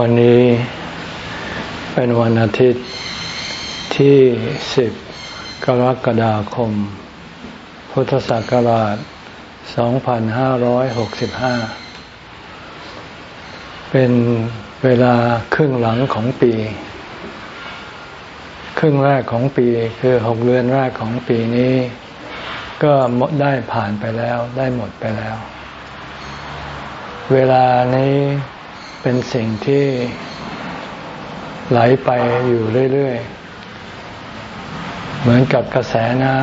วันนี้เป็นวันอาทิตย์ที่สิบกรกฎาคม พุทธศักราช 2565 เป็นเวลาครึ่งหลังของปี ครึ่งแรกของปีคือหกเดือนแรกของปีนี้ ก็หมดได้ผ่านไปแล้วได้หมดไปแล้ว เวลานี้ เป็นสิ่งที่ไหลไปอยู่เรื่อยๆ เหมือนกับกระแสน้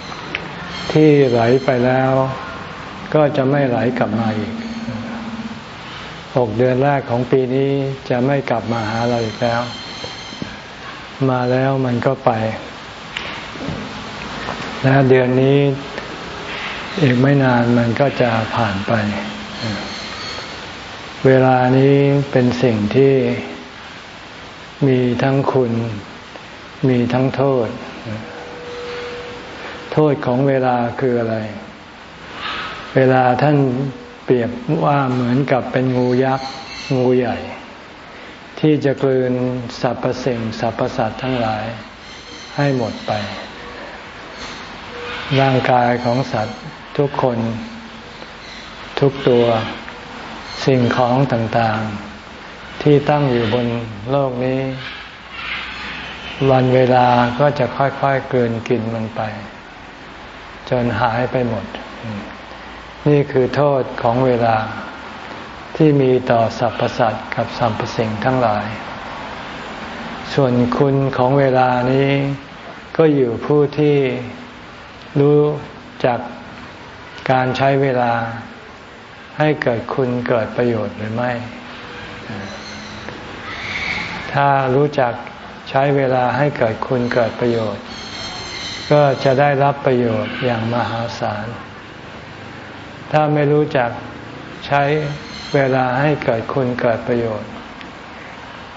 ำที่ไหลไปแล้ว ก็จะไม่ไหลกลับมาอีกหกเดือนแรกของปีนี้จะไม่กลับมาหาเราอีกแล้ว มาแล้วมันก็ไป และเดือนนี้อีกไม่นานมันก็จะผ่านไป เวลานี้เป็นสิ่งที่มีทั้งคุณ มีทั้งโทษ โทษของเวลาคืออะไร เวลาท่านเปรียบว่าเหมือนกับเป็นงูยักษ์ งูใหญ่ ที่จะกลืนสรรพสิ่งสรรพสัตว์ทั้งหลายให้หมดไป ร่างกายของสัตว์ทุกคน ทุกตัว สิ่งของต่างๆ ที่ตั้งอยู่บนโลกนี้ วันเวลาก็จะค่อยๆเกินกินมันไป จนหายไปหมด นี่คือโทษของเวลาที่มีต่อสรรพสัตว์กับสรรพสิ่งทั้งหลาย ส่วนคุณของเวลานี้ก็อยู่ผู้ที่รู้จากการใช้เวลา ให้เกิดคุณเกิดประโยชน์หรือไม่ ถ้ารู้จักใช้เวลาให้เกิดคุณเกิดประโยชน์ ก็จะได้รับประโยชน์อย่างมหาศาล ถ้าไม่รู้จักใช้เวลาให้เกิดคุณเกิดประโยชน์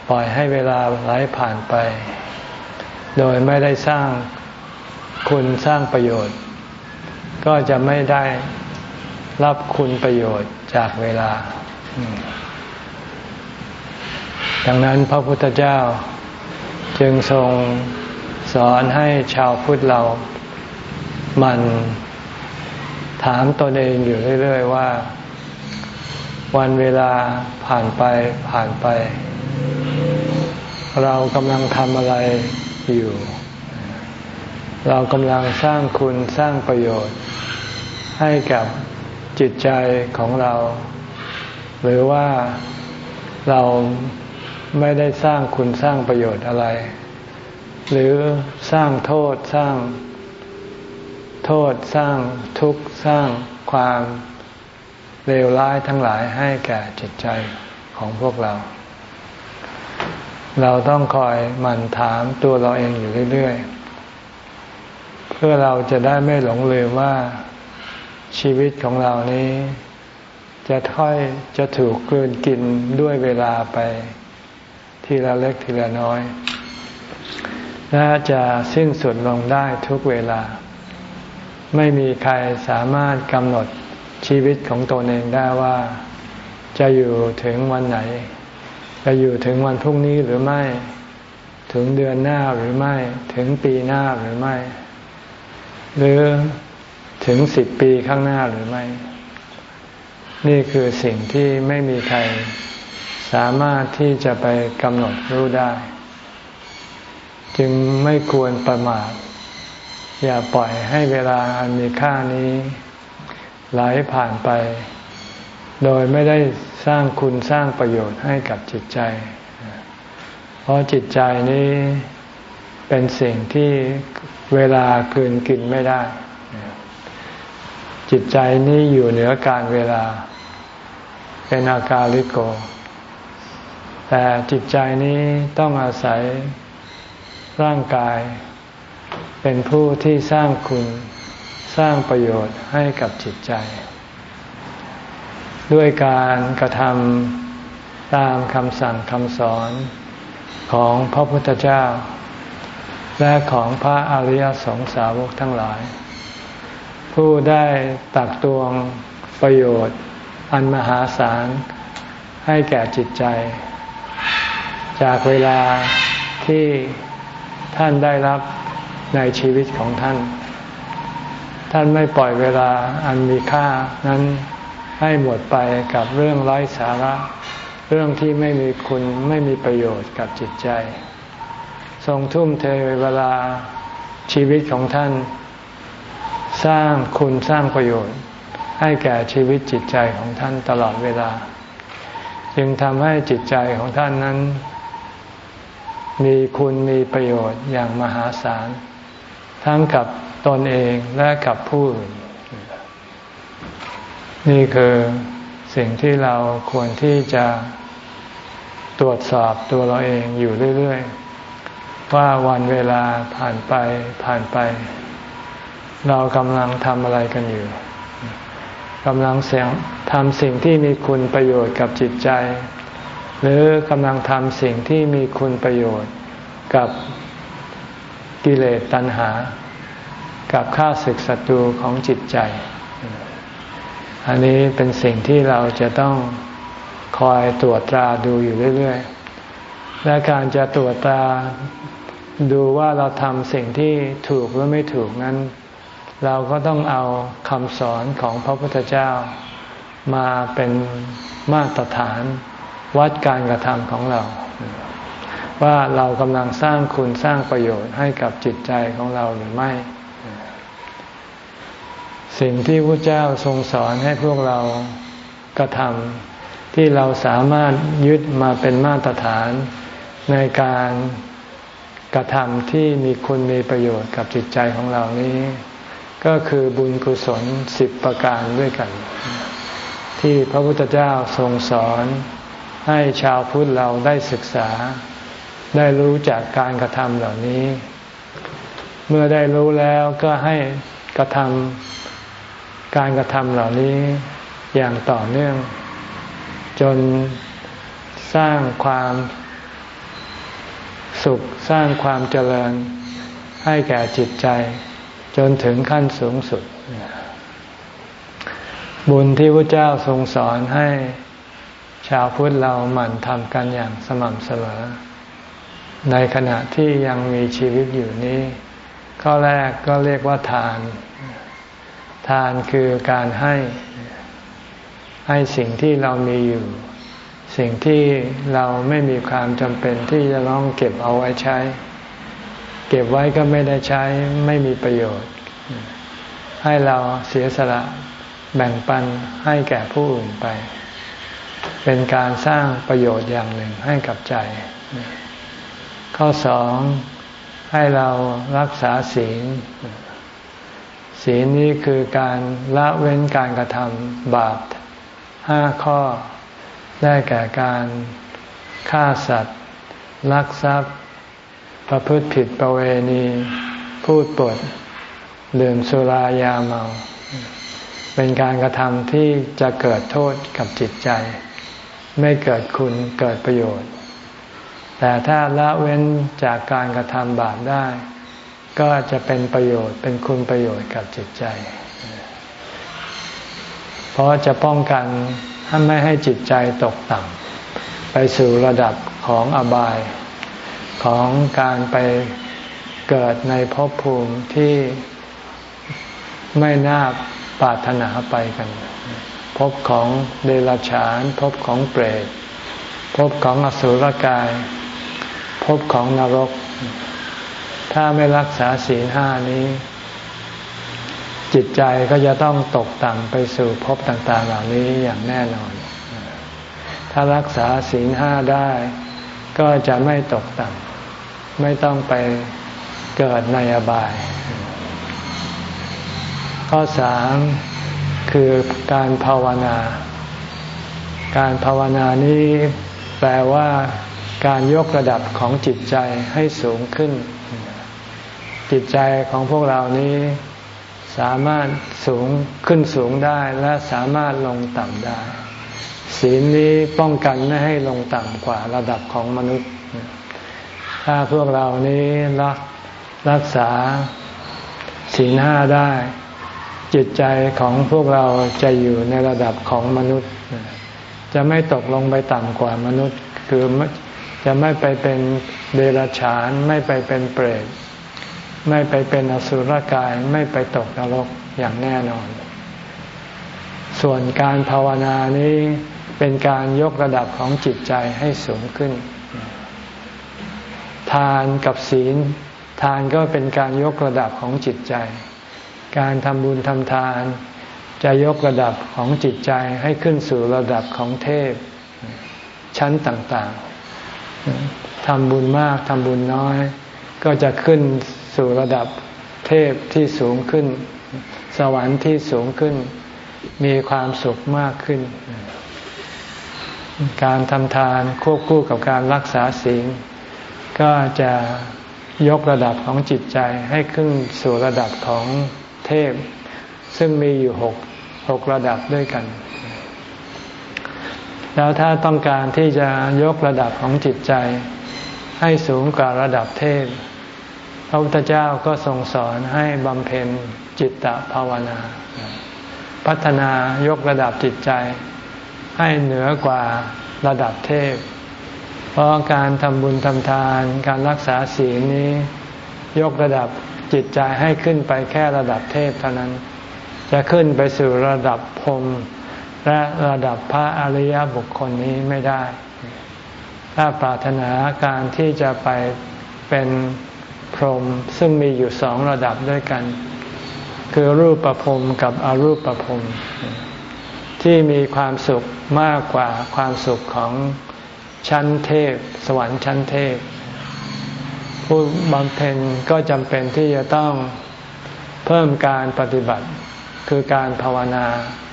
ปล่อยให้เวลาไหลผ่านไป โดยไม่ได้สร้างคุณสร้างประโยชน์ ก็จะไม่ได้ รับคุณประโยชน์จากเวลา ดังนั้นพระพุทธเจ้าจึงทรงสอนให้ชาวพุทธเรามันถามตนเองอยู่เรื่อย ๆ ว่า วันเวลาผ่านไปผ่านไป เรากำลังทำอะไรอยู่ เรากำลังสร้างคุณสร้างประโยชน์ให้กับ จิตใจของเรา หรือว่าเราไม่ได้สร้างคุณสร้างประโยชน์อะไร หรือสร้างโทษสร้าง โทษสร้างทุกข์สร้างความเลวร้ายทั้งหลายให้แก่จิตใจของพวกเรา เราต้องคอยหมั่นถามตัวเราเองอยู่เรื่อยๆ เพื่อเราจะได้ไม่หลงลืมว่า ชีวิตของเรานี้ จะถ้อยจะถูกกลืนกินด้วยเวลาไปทีละเล็กทีละน้อยและจะสิ้นสุดลงได้ทุกเวลา ไม่มีใครสามารถกำหนดชีวิตของตนเองได้ว่า จะอยู่ถึงวันไหน จะอยู่ถึงวันพรุ่งนี้หรือไม่ ถึงเดือนหน้าหรือไม่ ถึงปีหน้าหรือไม่ หรือ ถึงสิบปีข้างหน้าหรือไม่ นี่คือสิ่งที่ไม่มีใครสามารถที่จะไปกำหนดรู้ได้ จึงไม่ควรประมาท อย่าปล่อยให้เวลาอันมีค่านี้ไหลผ่านไป โดยไม่ได้สร้างคุณสร้างประโยชน์ให้กับจิตใจ เพราะจิตใจนี้เป็นสิ่งที่เวลาคืนกินไม่ได้ จิตใจนี้อยู่เหนือการเวลา เป็นอากาลิโก แต่จิตใจนี้ต้องอาศัยร่างกาย เป็นผู้ที่สร้างคุณสร้างประโยชน์ให้กับจิตใจ ด้วยการกระทำตามคำสั่งคำสอนของพระพุทธเจ้า และของพระอริยสงสาวกทั้งหลาย ผู้ได้ตักตวงประโยชน์ อันมหาศาลให้แก่จิตใจ จากเวลาที่ท่านได้รับในชีวิตของท่าน ท่านไม่ปล่อยเวลาอันมีค่านั้นให้หมดไปกับเรื่องไร้สาระ เรื่องที่ไม่มีคุณไม่มีประโยชน์กับจิตใจ ทรงทุ่มเทเวลาชีวิตของท่าน สร้างคุณสร้างประโยชน์ ให้แก่ชีวิตจิตใจของท่านตลอดเวลา จึงทำให้จิตใจของท่านนั้น มีคุณมีประโยชน์อย่างมหาศาล ทั้งกับตนเองและกับผู้อื่น นี่คือสิ่งที่เราควรที่จะตรวจสอบตัวเราเองอยู่เรื่อย ๆ ว่าวันเวลาผ่านไปผ่านไป เรากำลังทำอะไรกันอยู่กำลังเสียงทำสิ่งที่มีคุณประโยชน์กับจิตใจ หรือกำลังทำสิ่งที่มีคุณประโยชน์กับกิเลสตัณหา กับข้าศึกศัตรูของจิตใจ อันนี้เป็นสิ่งที่เราจะต้องคอยตรวจตราดูอยู่เรื่อยๆ และการจะตรวจตราดูว่าเราทำสิ่งที่ถูกหรือไม่ถูกนั้น เราก็ต้องเอาคำสอนของพระพุทธเจ้ามาเป็นมาตรฐานวัดการกระทำของเรา ว่าเรากำลังสร้างคุณสร้างประโยชน์ให้กับจิตใจของเราหรือไม่ สิ่งที่พระเจ้าทรงสอนให้พวกเรากระทำที่เราสามารถยึดมาเป็นมาตรฐานในการกระทำที่มีคุณมีประโยชน์กับจิตใจของเรานี้ ก็คือบุญกุศลสิบประการด้วยกัน ที่พระพุทธเจ้าทรงสอนให้ชาวพุทธเราได้ศึกษา ได้รู้จากการกระทำเหล่านี้ เมื่อได้รู้แล้วก็ให้กระทำการกระทำเหล่านี้อย่างต่อเนื่อง จนสร้างความสุขสร้างความเจริญให้แก่จิตใจ จนถึงขั้นสูงสุด บุญที่พระเจ้าทรงสอนให้ชาวพุทธเราหมั่นทำกันอย่างสม่ำเสมอ ในขณะที่ยังมีชีวิตอยู่นี้ ข้อแรกก็เรียกว่าทาน ทานคือการให้ ให้สิ่งที่เรามีอยู่ สิ่งที่เราไม่มีความจำเป็นที่จะต้องเก็บเอาไว้ใช้ เก็บไว้ก็ไม่ได้ใช้ไม่มีประโยชน์ ให้เราเสียสละแบ่งปันให้แก่ผู้อื่นไป เป็นการสร้างประโยชน์อย่างหนึ่งให้กับใจ ข้อสองให้เรารักษาศีล ศีลนี้คือการละเว้นการกระทำบาปห้าข้อได้แก่การฆ่าสัตว์ ลักทรัพย์ ประพฤติผิดประเวณี พูดปดดื่มสุรายาเมา เป็นการกระทำที่จะเกิดโทษกับจิตใจ ไม่เกิดคุณเกิดประโยชน์ แต่ถ้าละเว้นจากการกระทำบาปได้ ก็จะเป็นประโยชน์เป็นคุณประโยชน์กับจิตใจ เพราะจะป้องกันไม่ให้จิตใจตกต่ำไปสู่ระดับของอบาย ของการไปเกิดในภพภูมิที่ไม่น่าปรารถนาไปกันภพของเดรัจฉานภพของเปรตภพของอสุรกายภพของนรก ถ้าไม่รักษาศีลห้านี้ จิตใจก็จะต้องตกต่ำไปสู่ภพต่าง ๆ เหล่านี้อย่างแน่นอน ถ้ารักษาศีลห้าได้ ก็จะไม่ตกต่ำ ไม่ต้องไปเกิดในอบาย ข้อสามคือการภาวนา การภาวนานี้แปลว่าการยกระดับของจิตใจให้สูงขึ้น จิตใจของพวกเรานี้สามารถสูงขึ้นสูงได้และสามารถลงต่ำได้ ศีลนี้ป้องกันไม่ให้ลงต่ำกว่าระดับของมนุษย์ ถ้าพวกเรานี้รักรักษาศีลห้าได้ จิตใจของพวกเราจะอยู่ในระดับของมนุษย์ จะไม่ตกลงไปต่ำกว่ามนุษย์ คือจะไม่ไปเป็นเดรัจฉาน ไม่ไปเป็นเปรตไม่ไปเป็นอสุรกายไม่ไปตกนรกอย่างแน่นอน ส่วนการภาวนานี้เป็นการยกระดับของจิตใจให้สูงขึ้น ทานกับศีล ทานก็เป็นการยกระดับของจิตใจ การทำบุญทำทาน จะยกระดับของจิตใจให้ขึ้นสู่ระดับของเทพ ชั้นต่างๆทำบุญมากทำบุญน้อย ก็จะขึ้นสู่ระดับเทพที่สูงขึ้น สวรรค์ที่สูงขึ้น มีความสุขมากขึ้น การทำทานควบคู่กับการรักษาศีล ก็จะยกระดับของจิตใจให้ขึ้นสู่ระดับของเทพ ซึ่งมีอยู่หกหกระดับด้วยกัน แล้วถ้าต้องการที่จะยกระดับของจิตใจ ให้สูงกว่าระดับเทพ พระพุทธเจ้าก็ทรงสอนให้บำเพ็ญจิตตภาวนา พัฒนายกระดับจิตใจ ให้เหนือกว่าระดับเทพ เพราะการทำบุญทำทานการรักษาศีลนี้ ยกระดับจิตใจให้ขึ้นไปแค่ระดับเทพเท่านั้น จะขึ้นไปสู่ระดับพรมและระดับพระอริยบุคคลนี้ไม่ได้ ถ้าปรารถนาการที่จะไปเป็นพรหมซึ่งมีอยู่สองระดับด้วยกัน คือรูปประพรมกับอรูปประพรมที่มีความสุขมากกว่าความสุขของ ชั้นเทพ สวรรค์ชั้นเทพ ผู้บำเพ็ญก็จำเป็นที่จะต้องเพิ่มการปฏิบัติ คือการภาวนา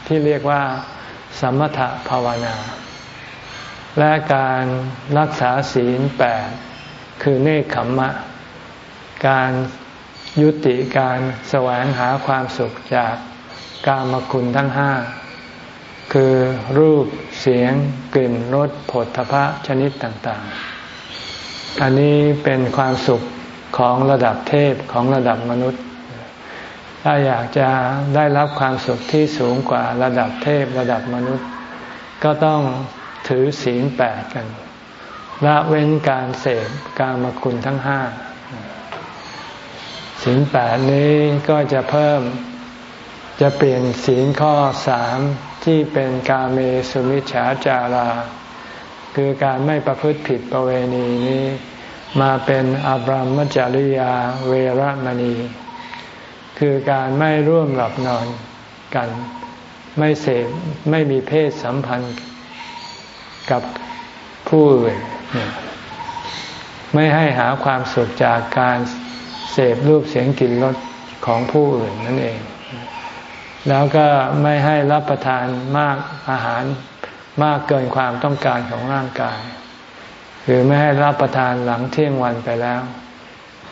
ที่เรียกว่า สมถภาวนา และการรักษาศีลแปดคือเนคขมมะ การยุติการแสวงหาความสุขจากกามคุณทั้งห้า คือรูปเสียง กลิ่นรสผลทพะชนิดต่าง ๆ อันนี้เป็นความสุขของระดับเทพของระดับมนุษย์ ถ้าอยากจะได้รับความสุขที่สูงกว่าระดับเทพระดับมนุษย์ ก็ต้องถือศีลแปดกันละเว้นการเสพกามคุณทั้งห้าศีลแปดนี้ก็จะเพิ่มจะเปลี่ยนศีลข้อสาม ที่เป็นกาเมสุมิฉาจารา คือการไม่ประพฤติผิดประเวณีนี้ มาเป็นอบรมจริยาเวรมณี คือการไม่ร่วมหลับนอนกัน ไม่เสพไม่มีเพศสัมพันธ์กับผู้อื่นไม่ให้หาความสุขจากการเสพรูปเสียงกลิ่นรสของผู้อื่นนั่นเอง แล้วก็ไม่ให้รับประทานมากอาหารมากเกินความต้องการของร่างกายคือไม่ให้รับประทานหลังเที่ยงวันไปแล้ว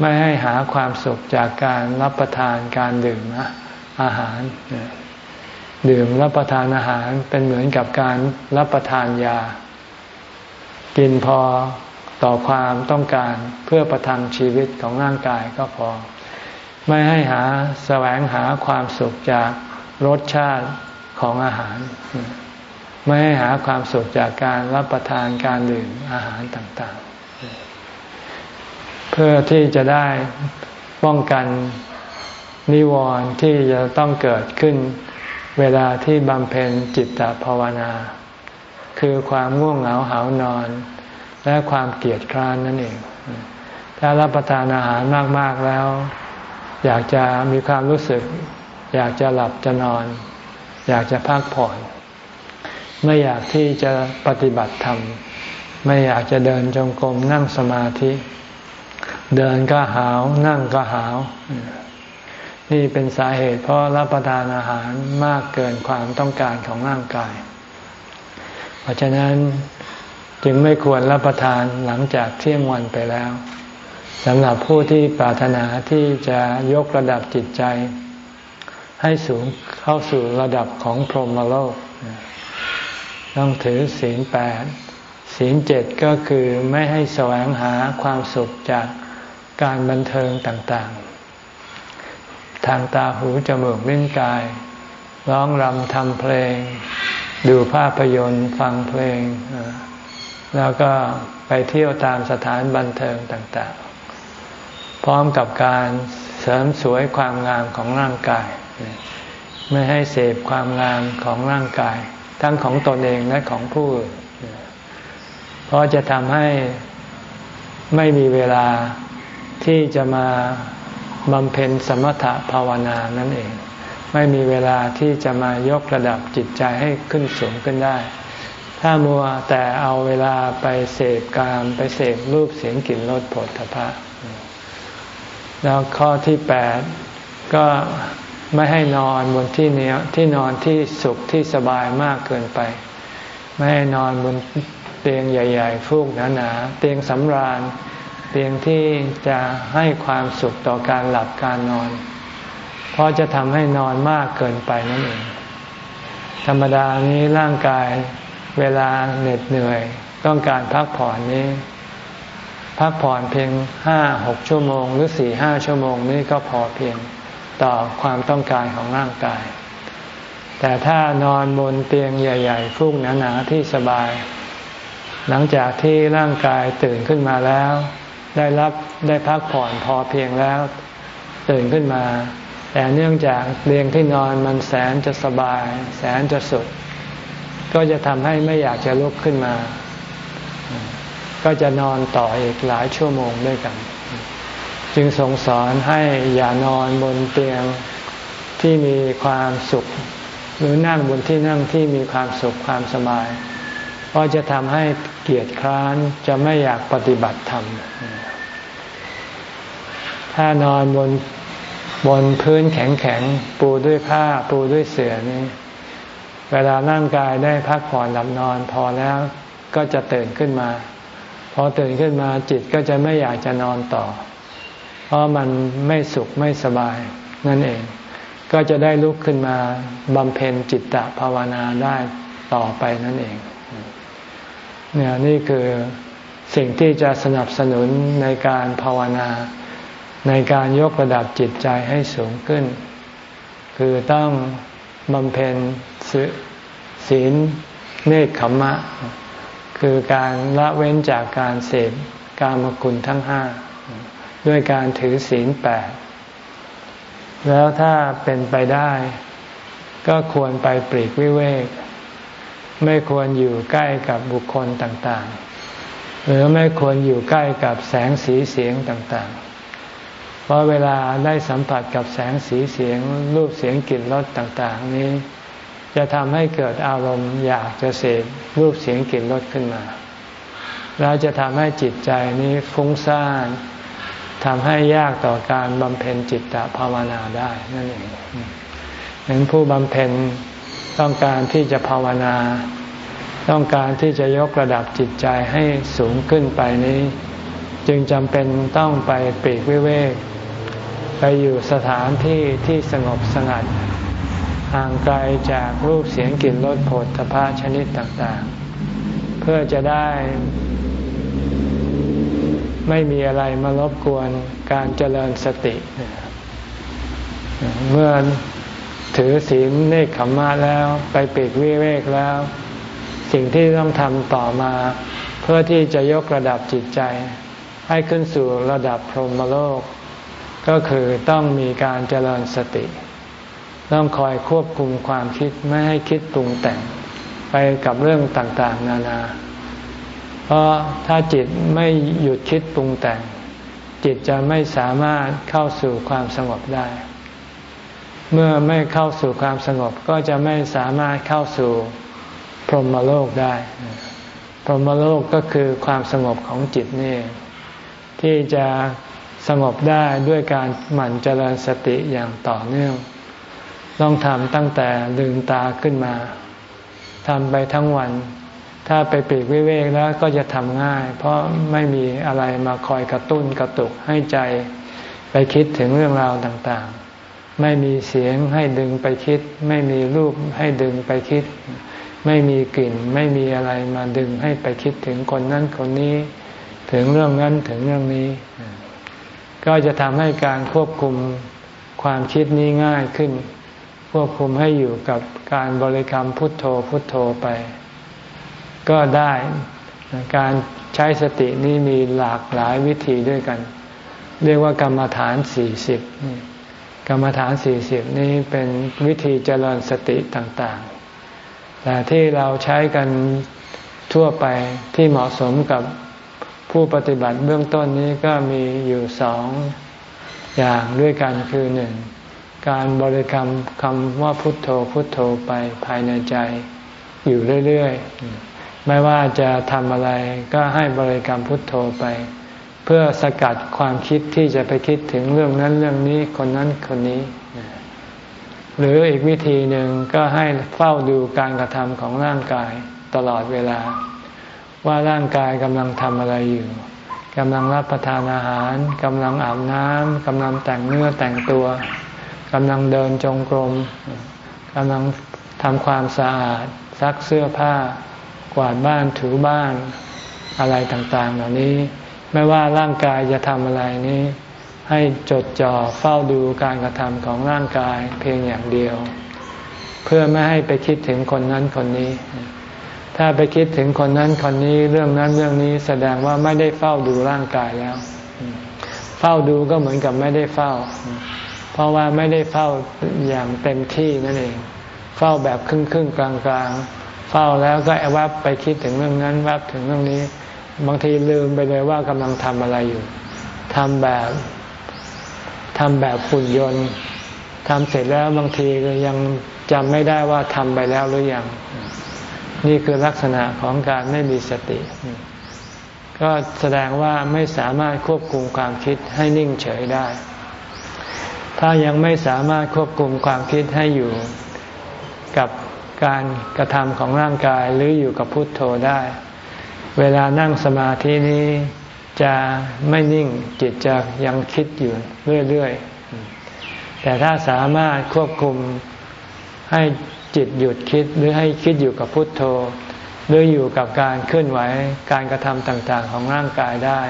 ไม่ให้หาความสุขจากการรับประทานการดื่มอาหาร ดื่มรับประทานอาหารเป็นเหมือนกับการรับประทานยา กินพอต่อความต้องการเพื่อประทังชีวิตของร่างกายก็พอ ไม่ให้หาแสวงหาความสุขจาก รสชาติของอาหาร ไม่ให้หาความสุขจากการรับประทานการดื่มอาหารต่างๆ เพื่อที่จะได้ป้องกันนิวรณ์ที่จะต้องเกิดขึ้นเวลาที่บำเพ็ญจิตตภาวนา คือความง่วงเหงาหานอน และความเกียดคร้านนั่นเอง ถ้ารับประทานอาหารมาก ๆแล้ว อยากจะมีความรู้สึก อยากจะหลับจะนอน อยากจะพักผ่อน ไม่อยากที่จะปฏิบัติธรรม ไม่อยากจะเดินจงกรมนั่งสมาธิ เดินก็หาวนั่งก็หาว นี่เป็นสาเหตุเพราะรับประทานอาหารมากเกินความต้องการของร่างกาย เพราะฉะนั้นจึงไม่ควรรับประทานหลังจากเที่ยงวันไปแล้วสำหรับผู้ที่ปรารถนาที่จะยกระดับจิตใจ ให้สูงเข้าสู่ระดับของพรหมโลก ต้องถือศีลแปดศีลเจ็ดก็คือไม่ให้แสวงหาความสุขจากการบันเทิงต่างๆ ทางตาหูจมูกลิ้นกาย ร้องรำทำเพลง ดูภาพยนตร์ฟังเพลง แล้วก็ไปเที่ยวตามสถานบันเทิงต่างๆ พร้อมกับการเสริมสวยความงามของร่างกาย ไม่ให้เสพความงามของร่างกาย ทั้งของตนเองและของผู้อื่นเพราะจะทำให้ไม่มีเวลาที่จะมาบำเพ็ญสมถะภาวนานั่นเอง ไม่มีเวลาที่จะมายกระดับจิตใจให้ขึ้นสูงขึ้นได้ ถ้ามัวแต่เอาเวลาไปเสพกามไปเสพรูปเสียงกลิ่นรสผลทพะแล้วข้อที่แปดก็ ไม่ให้นอนบนที่เนี้ยที่นอนที่สุขที่สบายมากเกินไป ไม่ให้นอนบนเตียงใหญ่ ๆ ฟูกหนาๆเตียงสำราญ เตียงที่จะให้ความสุขต่อการหลับการนอน เพราะจะทำให้นอนมากเกินไปนั่นเอง ธรรมดานี้ร่างกายเวลาเหน็ดเหนื่อย ต้องการพักผ่อนนี้ พักผ่อนเพียงห้าหกชั่วโมง หรือสี่ห้าชั่วโมงนี้ก็พอเพียง ต่อความต้องการของร่างกาย แต่ถ้านอนบนเตียงใหญ่ ๆ ฟูกหนาๆที่สบาย หลังจากที่ร่างกายตื่นขึ้นมาแล้ว ได้รับได้พักผ่อนพอเพียงแล้ว ตื่นขึ้นมา แต่เนื่องจากเตียงที่นอนมันแสนจะสบาย แสนจะสุขก็จะทำให้ไม่อยากจะลุกขึ้นมา ก็จะนอนต่ออีกหลายชั่วโมงด้วยกัน จึงทรงสอนให้อย่านอนบนเตียงที่มีความสุข หรือนั่งบนที่นั่งที่มีความสุขความสบาย เพราะจะทำให้เกียจคร้านจะไม่อยากปฏิบัติธรรม ถ้านอนบนบนพื้นแข็งๆ ปูด้วยผ้าปูด้วยเสื่อนี่เวลาร่างกายได้พักผ่อนหลับนอนพอแล้วก็จะตื่นขึ้นมา พอตื่นขึ้นมาจิตก็จะไม่อยากจะนอนต่อ ราะมันไม่สุขไม่สบายนั่นเอง ก็จะได้ลุกขึ้นมาบำเพ็ญจิตตภาวนาได้ต่อไปนั่นเองเนี่ยนี่คือสิ่งที่จะสนับสนุนในการภาวนา ในการยกระดับจิตใจให้สูงขึ้น คือต้องบำเพ็ญศีลเนคขมมะ คือการละเว้นจากการเสพกามคุณทั้งห้า ด้วยการถือศีลแปดแล้วถ้าเป็นไปได้ ก็ควรไปปรีกวิเวก ไม่ควรอยู่ใกล้กับบุคคลต่างๆ หรือไม่ควรอยู่ใกล้กับแสงสีเสียงต่างๆ เพราะเวลาได้สัมผัสกับแสงสีเสียง รูปเสียงกลิ่นรสต่างๆ นี้ จะทำให้เกิดอารมณ์อยากจะเสพรูปเสียงกลิ่นรสขึ้นมา แล้วจะทำให้จิตใจนี้ฟุ้งซ่าน ทำให้ยากต่อการบำเพ็ญจิตตภาวนาได้นั่นเองเห็นผู้บำเพ็ญต้องการที่จะภาวนา ต้องการที่จะยกระดับจิตใจให้สูงขึ้นไปนี้ จึงจำเป็นต้องไปปีกวิเวก ไปอยู่สถานที่ที่สงบสงัด ห่างไกลจากรูปเสียงกลิ่นรสผลพะชนิดต่างๆ เพื่อจะได้ ไม่มีอะไรมารบกวนการเจริญสติ เมื่อถือศีลเนคขมมาแล้วไปปิดวิเวกแล้ว สิ่งที่ต้องทำต่อมา เพื่อที่จะยกระดับจิตใจ ให้ขึ้นสู่ระดับพรหมโลก ก็คือต้องมีการเจริญสติ ต้องคอยควบคุมความคิดไม่ให้คิดปรุงแต่งไปกับเรื่องต่างๆ นานาเพ ราะถ้าจิตไม่หยุดคิดปรุงแต่ง จิตจะไม่สามารถเข้าสู่ความสงบได้ เมื่อไม่เข้าสู่ความสงบก็จะไม่สามารถเข้าสู่พรหมโลกได้ พรหมโลกก็คือความสงบของจิตนี่ ที่จะสงบได้ด้วยการหมั่นเจริญสติอย่างต่อเนื่อง ต้องทำตั้งแต่ลืมตาขึ้นมาทำไปทั้งวัน ถ้าไปปีกวิเวกแล้วก็จะทำง่าย เพราะไม่มีอะไรมาคอยกระตุ้นกระตุกให้ใจไปคิดถึงเรื่องราวต่างๆ ไม่มีเสียงให้ดึงไปคิด ไม่มีรูปให้ดึงไปคิด ไม่มีกลิ่น ไม่มีอะไรมาดึงให้ไปคิดถึงคนนั้นคนนี้ ถึงเรื่องนั้นถึงเรื่องนี้ ก็จะทำให้การควบคุมความคิดนี้ง่ายขึ้น ควบคุมให้อยู่กับการบริกรรมพุทโธพุทโธไป ก็ได้การใช้สตินี้มีหลากหลายวิธีด้วยกัน เรียกว่ากรรมฐานสี่สิบกรรมฐานสี่สิบนี้เป็นวิธีเจริญสติต่างๆ แต่ที่เราใช้กันทั่วไปที่เหมาะสมกับผู้ปฏิบัติเบื้องต้นนี้ก็มีอยู่สองอย่างด้วยกันคือหนึ่งการบริกรรมคำว่าพุทโธพุทโธไปภายในใจอยู่เรื่อย ๆ ไม่ว่าจะทำอะไรก็ให้บริกรรมพุทโธไป เพื่อสกัดความคิดที่จะไปคิดถึงเรื่องนั้นเรื่องนี้คนนั้นคนนี้ หรืออีกวิธีหนึ่งก็ให้เฝ้าดูการกระทำของร่างกายตลอดเวลา ว่าร่างกายกำลังทำอะไรอยู่กำลังรับประทานอาหารกำลังอาบน้ำกำลังแต่งเนื้อแต่งตัวกำลังเดินจงกรมกำลังทำความสะอาดซักเสื้อผ้า กวาดบ้านถูบ้านอะไรต่างๆ เหล่านี้ ไม่ว่าร่างกายจะทำอะไรนี้ ให้จดจ่อเฝ้าดูการกระทำของร่างกายเพียงอย่างเดียว เพื่อไม่ให้ไปคิดถึงคนนั้นคนนี้ ถ้าไปคิดถึงคนนั้นคนนี้เรื่องนั้นเรื่องนี้แสดงว่าไม่ได้เฝ้าดูร่างกายแล้ว เฝ้าดูก็เหมือนกับไม่ได้เฝ้า เพราะว่าไม่ได้เฝ้าอย่างเต็มที่นั่นเอง เฝ้าแบบครึ่งครึ่งกลางกลาง เฝ้าแล้วก็แอบไปคิดถึงเรื่องนั้นแวบถึงเรื่องนี้ บางทีลืมไปเลยว่ากำลังทำอะไรอยู่ทำแบบทำแบบฝุ่นยนต์ทำเสร็จแล้วบางทีก็ยังจำไม่ได้ว่าทำไปแล้วหรือยัง นี่คือลักษณะของการไม่มีสติ ก็แสดงว่าไม่สามารถควบคุมความคิดให้นิ่งเฉยได้ ถ้ายังไม่สามารถควบคุมความคิดให้อยู่กับ การกระทำของร่างกายหรืออยู่กับพุทโธได้ เวลานั่งสมาธินี้จะไม่นิ่งจิตจะยังคิดอยู่เรื่อยๆ แต่ถ้าสามารถควบคุมให้จิตหยุดคิดหรือให้คิดอยู่กับพุทโธ หรืออยู่กับการเคลื่อนไหวการกระทำต่างๆ ของร่างกายได้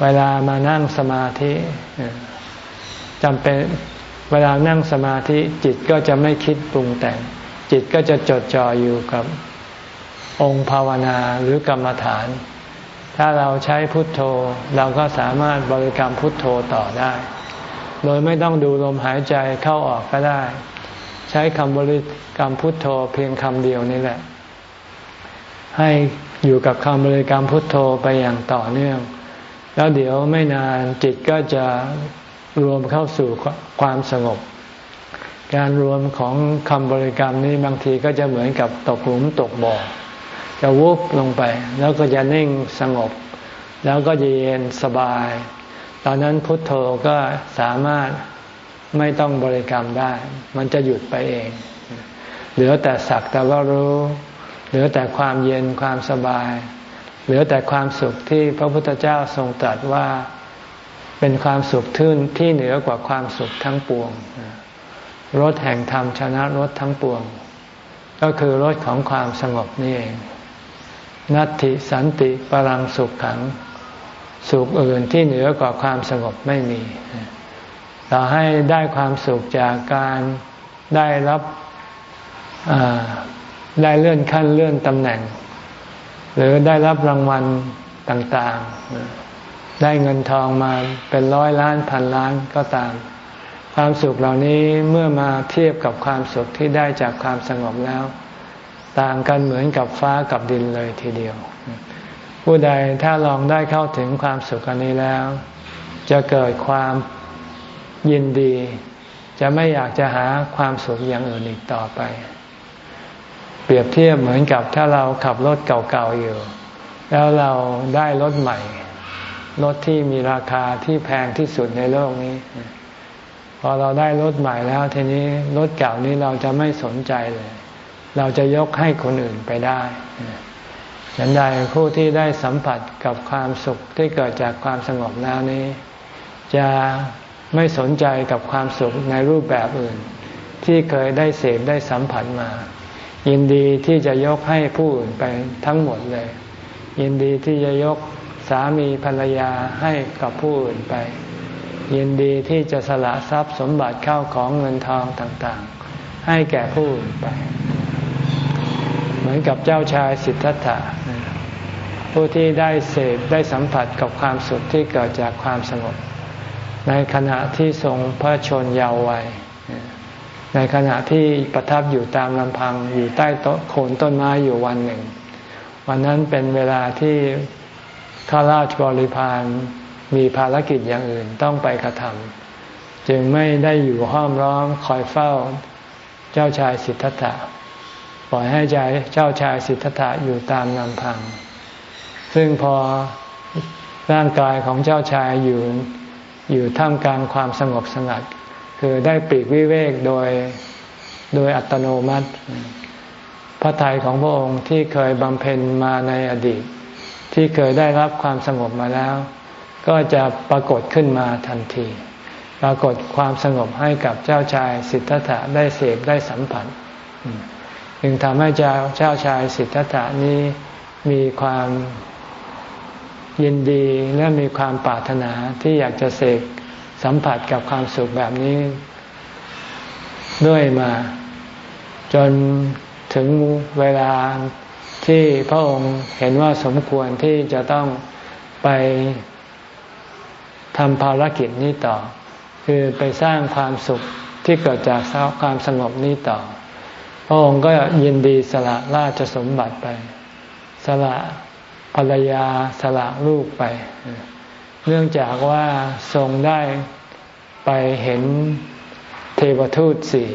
เวลามานั่งสมาธิจำเป็นเวลานั่งสมาธิจิตก็จะไม่คิดปรุงแต่ง จิตก็จะจดจ่ออยู่กับองค์ภาวนาหรือกรรมฐาน ถ้าเราใช้พุทโธ เราก็สามารถบริกรรมพุทโธต่อได้ โดยไม่ต้องดูลมหายใจเข้าออกก็ได้ ใช้คำบริกรรมพุทโธเพียงคำเดียวนี่แหละ ให้อยู่กับคำบริกรรมพุทโธไปอย่างต่อเนื่อง แล้วเดี๋ยวไม่นานจิตก็จะรวมเข้าสู่ความสงบ การรวมของคำบริกรรมนี้บางทีก็จะเหมือนกับตกหลุมตกบ่อจะวุบลงไป แล้วก็จะนิ่งสงบ แล้วก็จะเย็นสบาย ตอนนั้นพุทโธก็สามารถไม่ต้องบริกรรมได้ มันจะหยุดไปเอง เหลือแต่สักแต่ว่ารู้ เหลือแต่ความเย็นความสบาย เหลือแต่ความสุขที่พระพุทธเจ้าทรงตรัสว่าเป็นความสุขทื่นที่เหนือกว่าความสุขทั้งปวง รถแห่งธรรมชนะรถทั้งปวง ก็คือรถของความสงบนี่เอง นัตติสันติปรังสุขขัง สุขอื่นที่เหนือกว่าความสงบไม่มี ต่อให้ได้ความสุขจากการได้รับได้เลื่อนขั้นเลื่อนตำแหน่ง หรือได้รับรางวัลต่าง ๆ ได้เงินทองมาเป็นร้อยล้านพันล้านก็ตาม ความสุขเหล่านี้เมื่อมาเทียบกับความสุขที่ได้จากความสงบแล้ว ต่างกันเหมือนกับฟ้ากับดินเลยทีเดียว ผู้ใดถ้าลองได้เข้าถึงความสุขอันนี้แล้ว จะเกิดความยินดี จะไม่อยากจะหาความสุขอย่างอื่นอีกต่อไป เปรียบเทียบเหมือนกับถ้าเราขับรถเก่าๆอยู่ แล้วเราได้รถใหม่รถที่มีราคาที่แพงที่สุดในโลกนี้ อเราได้รถใหม่แล้วทีนี้รถเก่านี้เราจะไม่สนใจเลย เราจะยกให้คนอื่นไปได้ฉันใดผู้ที่ได้สัมผัสกับความสุขที่เกิดจากความสงบแล้วนี้ จะไม่สนใจกับความสุขในรูปแบบอื่น ที่เคยได้เสพได้สัมผัสมา ยินดีที่จะยกให้ผู้อื่นไปทั้งหมดเลย ยินดีที่จะยกสามีภรรยาให้กับผู้อื่นไป ยยินดีที่จะสละทรัพย์สมบัติเข้าของเงินทองต่างๆ ให้แก่ผู้อื่นไป เหมือนกับเจ้าชายสิทธัตถะผู้ที่ได้เสพได้สัมผัสกับความสุขที่เกิดจากความสงบ ในขณะที่ทรงพระชนเยาว์วัย ในขณะที่ประทับอยู่ตามลำพังอยู่ใต้โต๊ะโคนต้นไม้อยู่วันหนึ่ง วันนั้นเป็นเวลาที่ข้าราชบริพาร มีภารกิจอย่างอื่นต้องไปกระทำจึงไม่ได้อยู่ห้อมร้อมคอยเฝ้าเจ้าชายสิทธัตถะปล่อยให้ใจเจ้าชายสิทธัตถะอยู่ตามลำพัง ซึ่งพอร่างกายของเจ้าชายอยู่อยู่ท่ามกลางความสงบสงัด คือได้ปีกวิเวกโดยโดยอัตโนมัติ พระทัยของพระองค์ที่เคยบำเพ็ญมาในอดีต ที่เคยได้รับความสงบมาแล้ว ก็จะปรากฏขึ้นมาทันที ปรากฏความสงบให้กับเจ้าชายสิทธัตถะได้เสพได้สัมผัสจึงทำให้เจ้าเจ้าชายสิทธัตถะนี้มีความยินดีและมีความปรารถนาที่อยากจะเสกสัมผัสกับความสุขแบบนี้ด้วยมา จนถึงเวลาที่พระองค์เห็นว่าสมควรที่จะต้องไป ทำภารกิจนี้ต่อ คือไปสร้างความสุขที่เกิดจากความสงบนี้ต่อ พระองค์ก็ยินดีสละราชสมบัติไป สละภรรยาสละลูกไป เนื่องจากว่าทรงได้ไปเห็นเทวทูตสี่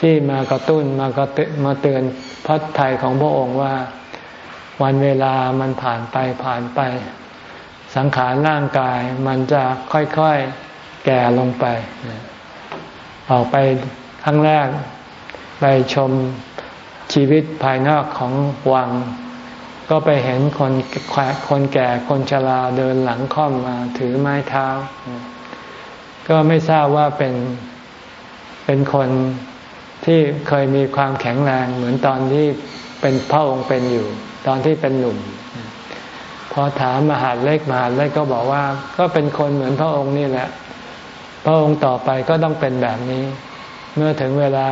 ที่มากระตุ้นมากระตมาเตือนพระทัยของพระองค์ว่า วันเวลามันผ่านไปผ่านไป สังขารร่างกายมันจะค่อยๆแก่ลงไป ออกไปครั้งแรกไปชมชีวิตภายนอกของวัง ก็ไปเห็นคนคนแก่คนชราเดินหลังค่อมมาถือไม้เท้า ก็ไม่ทราบว่าเป็นเป็นคนที่เคยมีความแข็งแรงเหมือนตอนที่เป็นพระองค์เป็นอยู่ ตอนที่เป็นหนุ่ม พอถามมหาเล็กมหาเล็กก็บอกว่าก็เป็นคนเหมือนพระองค์นี่แหละ พระองค์ต่อไปก็ต้องเป็นแบบนี้ เมื่อถึงเวลา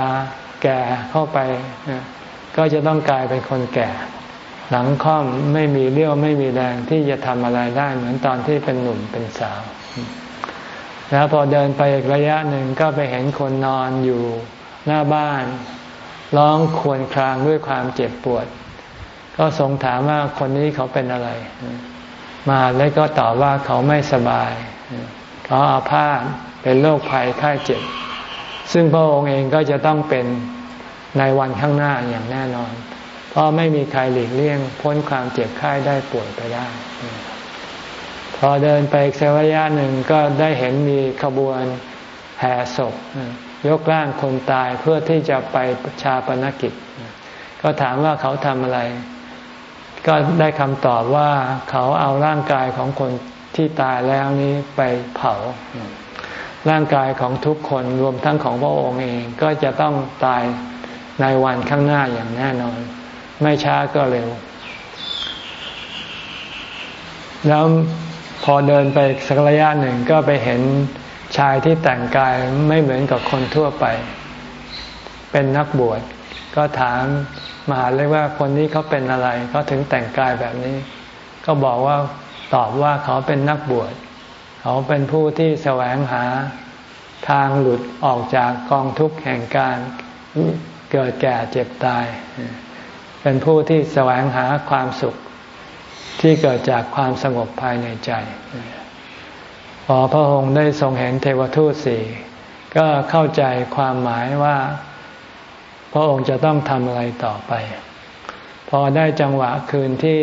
แก่เข้าไป ก็จะต้องกลายเป็นคนแก่ หลังค่อมไม่มีเรี่ยวไม่มีแรงที่จะทำอะไรได้เหมือนตอนที่เป็นหนุ่มเป็นสาว แล้วพอเดินไปอีกระยะหนึ่งก็ไปเห็นคนนอนอยู่หน้าบ้าน ร้องครวญครางด้วยความเจ็บปวด ก็ทรงถามว่าคนนี้เขาเป็นอะไร มาแล้วก็ตอบว่าเขาไม่สบาย เขาอาพาธเป็นโรคภัยไข้เจ็บ ซึ่งพระองค์เองก็จะต้องเป็นในวันข้างหน้าอย่างแน่นอน เพราะไม่มีใครหลีกเลี่ยง พ้นความเจ็บไข้ได้ป่วยไปได้ พอเดินไปอีกสักระยะหนึ่งก็ได้เห็นมีขบวนแห่ศพยกร่างคนตายเพื่อที่จะไปชาปนกิจ ก็ถามว่าเขาทำอะไร ก็ได้คำตอบว่าเขาเอาร่างกายของคนที่ตายแล้วนี้ไปเผา ร่างกายของทุกคนรวมทั้งของพระองค์เองก็จะต้องตายในวันข้างหน้าอย่างแน่นอน ไม่ช้าก็เร็ว แล้วพอเดินไปสักระยะหนึ่งก็ไปเห็นชายที่แต่งกายไม่เหมือนกับคนทั่วไป เป็นนักบวช ก็ถามมหาเลยว่าคนนี้เขาเป็นอะไรเขาถึงแต่งกายแบบนี้ ก็บอกว่าตอบว่าเขาเป็นนักบวช เขาเป็นผู้ที่แสวงหาทางหลุดออกจากกองทุกข์แห่งการเกิดแก่เจ็บตาย เป็นผู้ที่แสวงหาความสุขที่เกิดจากความสงบภายในใจ พอพระองค์ได้ทรงเห็นเทวทูตสี่ก็เข้าใจความหมายว่า พระองค์จะต้องทำอะไรต่อไป พอได้จังหวะคืนที่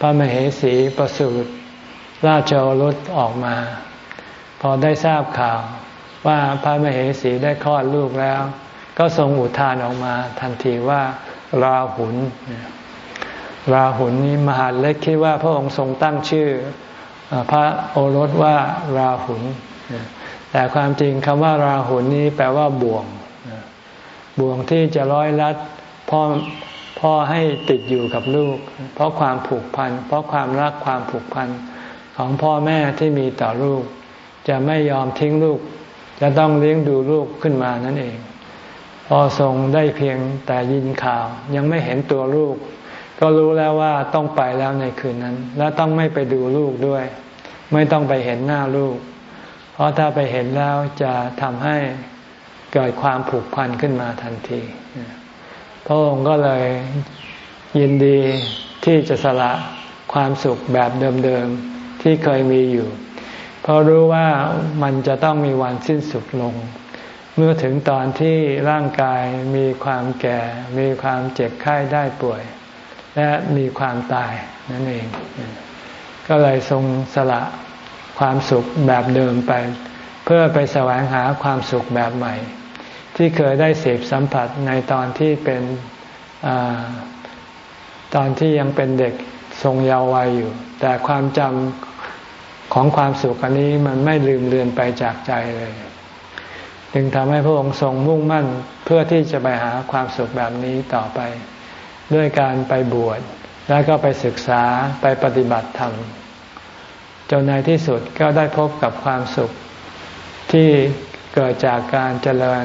พระมเหสีประสูติราชโอรสออกมา พอได้ทราบข่าวว่าพระมเหสีได้คลอดลูกแล้ว ก็ทรงอุทานออกมาทันทีว่า ราหุนราหุนนี้มหาเล็กคิดว่าพระองค์ทรงตั้งชื่อ พระโอรสว่าราหุนแต่ความจริงคำว่าราหุนนี้แปลว่าบ่วง บ่วงที่จะร้อยรัดพ่อพ่อให้ติดอยู่กับลูก เพราะความผูกพัน เพราะความรักความผูกพันของพ่อแม่ที่มีต่อลูก จะไม่ยอมทิ้งลูก จะต้องเลี้ยงดูลูกขึ้นมานั่นเอง พอทรงได้เพียงแต่ยินข่าว ยังไม่เห็นตัวลูก ก็รู้แล้วว่าต้องไปแล้วในคืนนั้น และต้องไม่ไปดูลูกด้วย ไม่ต้องไปเห็นหน้าลูก เพราะถ้าไปเห็นแล้วจะทำให้ เกิดความผูกพันขึ้นมาทันที พระองค์ก็เลยยินดีที่จะสละความสุขแบบเดิมๆที่เคยมีอยู่ เพราะรู้ว่ามันจะต้องมีวันสิ้นสุดลง เมื่อถึงตอนที่ร่างกายมีความแก่ มีความเจ็บไข้ได้ป่วย และมีความตายนั่นเอง ก็เลยทรงสละความสุขแบบเดิมไป เพื่อไปแสวงหาความสุขแบบใหม่ ที่เคยได้เสพสัมผัสในตอนที่เป็นอตอนที่ยังเป็นเด็กทรงเยาว์วัยอยู่ แต่ความจำของความสุขอันนี้มันไม่ลืมเลือนไปจากใจเลยจึงทำให้พระองค์ทรงมุ่งมั่นเพื่อที่จะไปหาความสุขแบบนี้ต่อไป ด้วยการไปบวชแล้วก็ไปศึกษาไปปฏิบัติธรรมจนในที่สุดก็ได้พบกับความสุขที่เกิดจากการเจริญ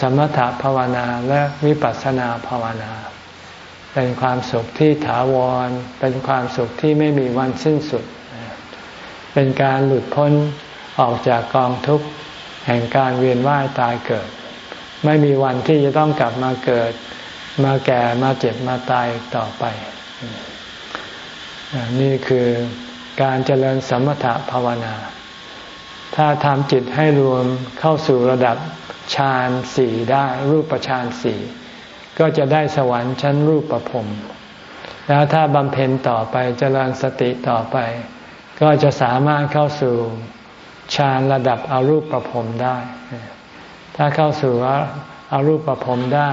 สมถภาวนาและวิปัสสนาภาวนา เป็นความสุขที่ถาวร เป็นความสุขที่ไม่มีวันสิ้นสุด เป็นการหลุดพ้นออกจากกองทุกข์แห่งการเวียนว่ายตายเกิด ไม่มีวันที่จะต้องกลับมาเกิด มาแก่มาเจ็บมาตายต่อไป นี่คือการเจริญสมถภาวนา ถ้าทำจิตให้รวมเข้าสู่ระดับ ฌานสี่ได้รูปฌานสี่ก็จะได้สวรรค์ชั้นรูปประพรมแล้วถ้าบำเพ็ญต่อไปเจริญสติต่อไป ก็จะสามารถเข้าสู่ฌานระดับอรูปประพรมได้ ถ้าเข้าสู่อรูปประพรมได้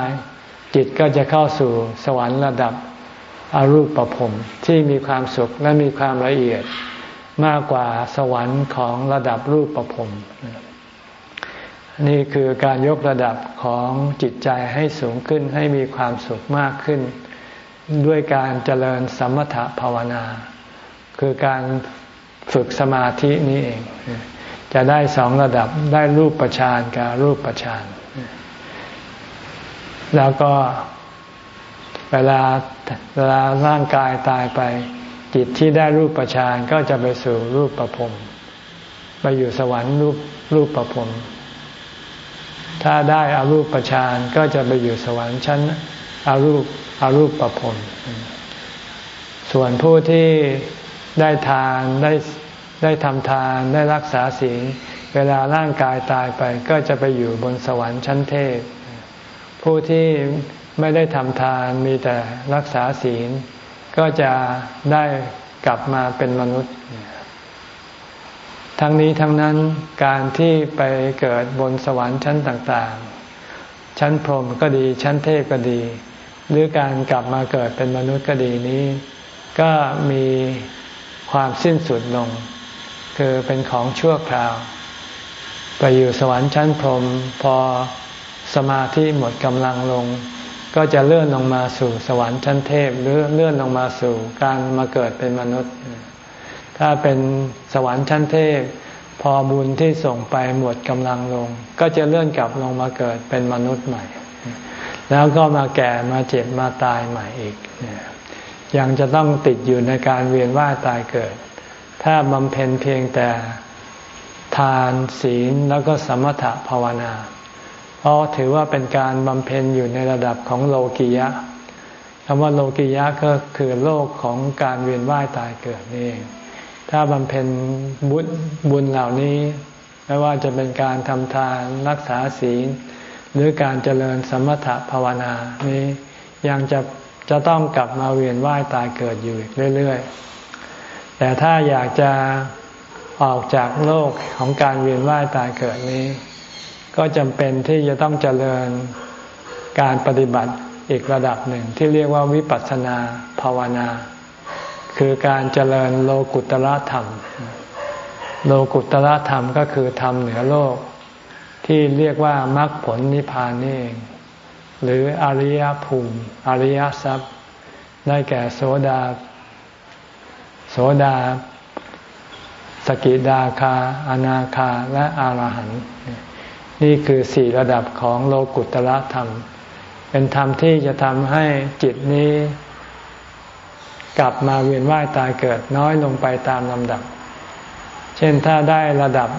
จิตก็จะเข้าสู่สวรรค์ระดับอรูปประพรมที่มีความสุขและมีความละเอียดมากกว่าสวรรค์ของระดับรูปประพรม นี่คือการยกระดับของจิตใจให้สูงขึ้นให้มีความสุขมากขึ้น ด้วยการเจริญสมถภาวนา คือการฝึกสมาธินี้เอง จะได้สองระดับได้รูปประชานกับรูปประชานแล้วก็เวลาเวลาร่างกายตายไป จิตที่ได้รูปประชานก็จะไปสู่รูปประพรมไปอยู่สวรรค์รูปรูปประพรม ถ้าได้อารูปประชานก็จะไปอยู่สวรรค์ชั้นอารูปอารูปประพรมส่วนผู้ที่ได้ทานได้ได้ทำทานได้รักษาศีลเวลาร่างกายตายไปก็จะไปอยู่บนสวรรค์ชั้นเทพ ผู้ที่ไม่ได้ทำทานมีแต่รักษาศีล ก็จะได้กลับมาเป็นมนุษย์ ทั้งนี้ทั้งนั้นการที่ไปเกิดบนสวรรค์ชั้นต่างๆ ชั้นพรหมก็ดีชั้นเทพก็ดี หรือการกลับมาเกิดเป็นมนุษย์ก็ดีนี้ ก็มีความสิ้นสุดลง คือเป็นของชั่วคราว ไปอยู่สวรรค์ชั้นพรหมพอสมาธิหมดกำลังลง ก็จะเลื่อนลงมาสู่สวรรค์ชั้นเทพ หรือเลื่อนลงมาสู่การมาเกิดเป็นมนุษย์ ถ้าเป็นสวรรค์ชั้นเทพ พอบุญที่ส่งไปหมดกำลังลง ก็จะเลื่อนกลับลงมาเกิดเป็นมนุษย์ใหม่ แล้วก็มาแก่มาเจ็บมาตายใหม่อีก ยังจะต้องติดอยู่ในการเวียนว่ายตายเกิด ถ้าบำเพ็ญเพียงแต่ทานศีลแล้วก็สมถะภาวนา เพราะถือว่าเป็นการบำเพ็ญอยู่ในระดับของโลกียะคำว่าโลกียะก็คือโลกของการเวียนว่ายตายเกิดนี่เอง ถ้าบำเพ็ญบุญบุญเหล่านี้ ไม่ว่าจะเป็นการทำทานรักษาศีล หรือการเจริญสมถะภาวนานี้ยังจะจะต้องกลับมาเวียนว่ายตายเกิดอยู่เรื่อยๆ แต่ถ้าอยากจะออกจากโลกของการเวียนว่ายตายเกิดนี้ ก็จำเป็นที่จะต้องเจริญการปฏิบัติอีกระดับหนึ่งที่เรียกว่าวิปัสสนาภาวนา คือการเจริญโลกุตละธรรม โลกุตละธรรมก็คือธรรมเหนือโลก ที่เรียกว่ามรรคผลนิพพานนี่เอง หรืออริยภูมิ อริยทรัพย์ ได้แก่โสดา โสดา สกิดาคา อนาคา และอรหันต์นี่คือสี่ระดับของโลกุตละธรรม เป็นธรรมที่จะทำให้จิตนี้ กลับมาเวียนว่ายตายเกิดน้อยลงไปตามลำดับ เช่นถ้าได้ระดับ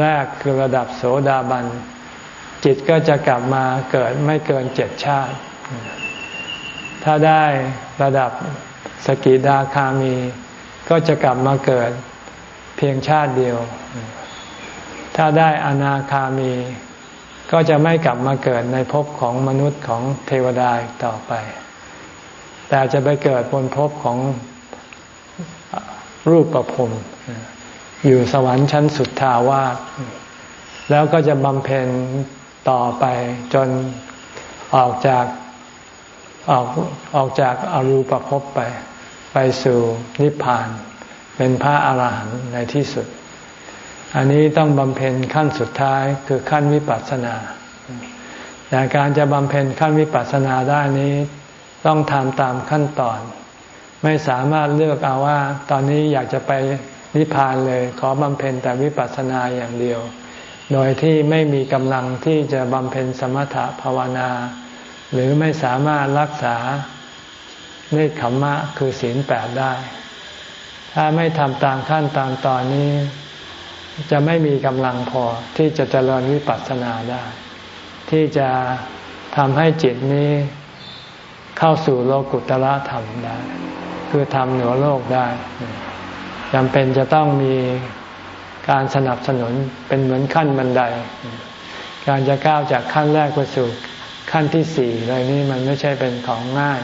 แรกคือระดับโสดาบัน จิตก็จะกลับมาเกิดไม่เกินเจ็ดชาติ ถ้าได้ระดับสกิดาคามี ก็จะกลับมาเกิดเพียงชาติเดียว ถ้าได้อนาคามี ก็จะไม่กลับมาเกิดในภพของมนุษย์ของเทวดาต่อไป แต่จะไปเกิดบนภพของรูปประพรมอยู่สวรรค์ชั้นสุดทาวาสแล้วก็จะบำเพ็ญต่อไปจนออกจากออกออกจากอรูปภพไป ไปสู่นิพพาน เป็นพระอาหารหันต์ในที่สุด อันนี้ต้องบำเพ็ญขั้นสุดท้ายคือขั้นวิปัสสนา แต่การจะบำเพ็ญขั้นวิปัสสนาได้นี้ ต้องทำตามขั้นตอน ไม่สามารถเลือกเอาว่า ตอนนี้อยากจะไปนิพพานเลย ขอบำเพ็ญแต่วิปัสสนาอย่างเดียว โดยที่ไม่มีกำลังที่จะบำเพ็ญสมถะภาวนา หรือไม่สามารถรักษาเนคขมมะคือศีลแปดได้ ถ้าไม่ทำตามขั้นตามตอนนี้ จะไม่มีกำลังพอที่จะเจริญวิปัสสนาได้ ที่จะทำให้จิตนี้ เข้าสู่โลกุตละธรรมได้ คือทำเหนือโลกได้จำเป็นจะต้องมีการสนับสนุนเป็นเหมือนขั้นบันได การจะก้าวจากขั้นแรกไปสู่ขั้นที่สี่เลยนี่มันไม่ใช่เป็นของง่าย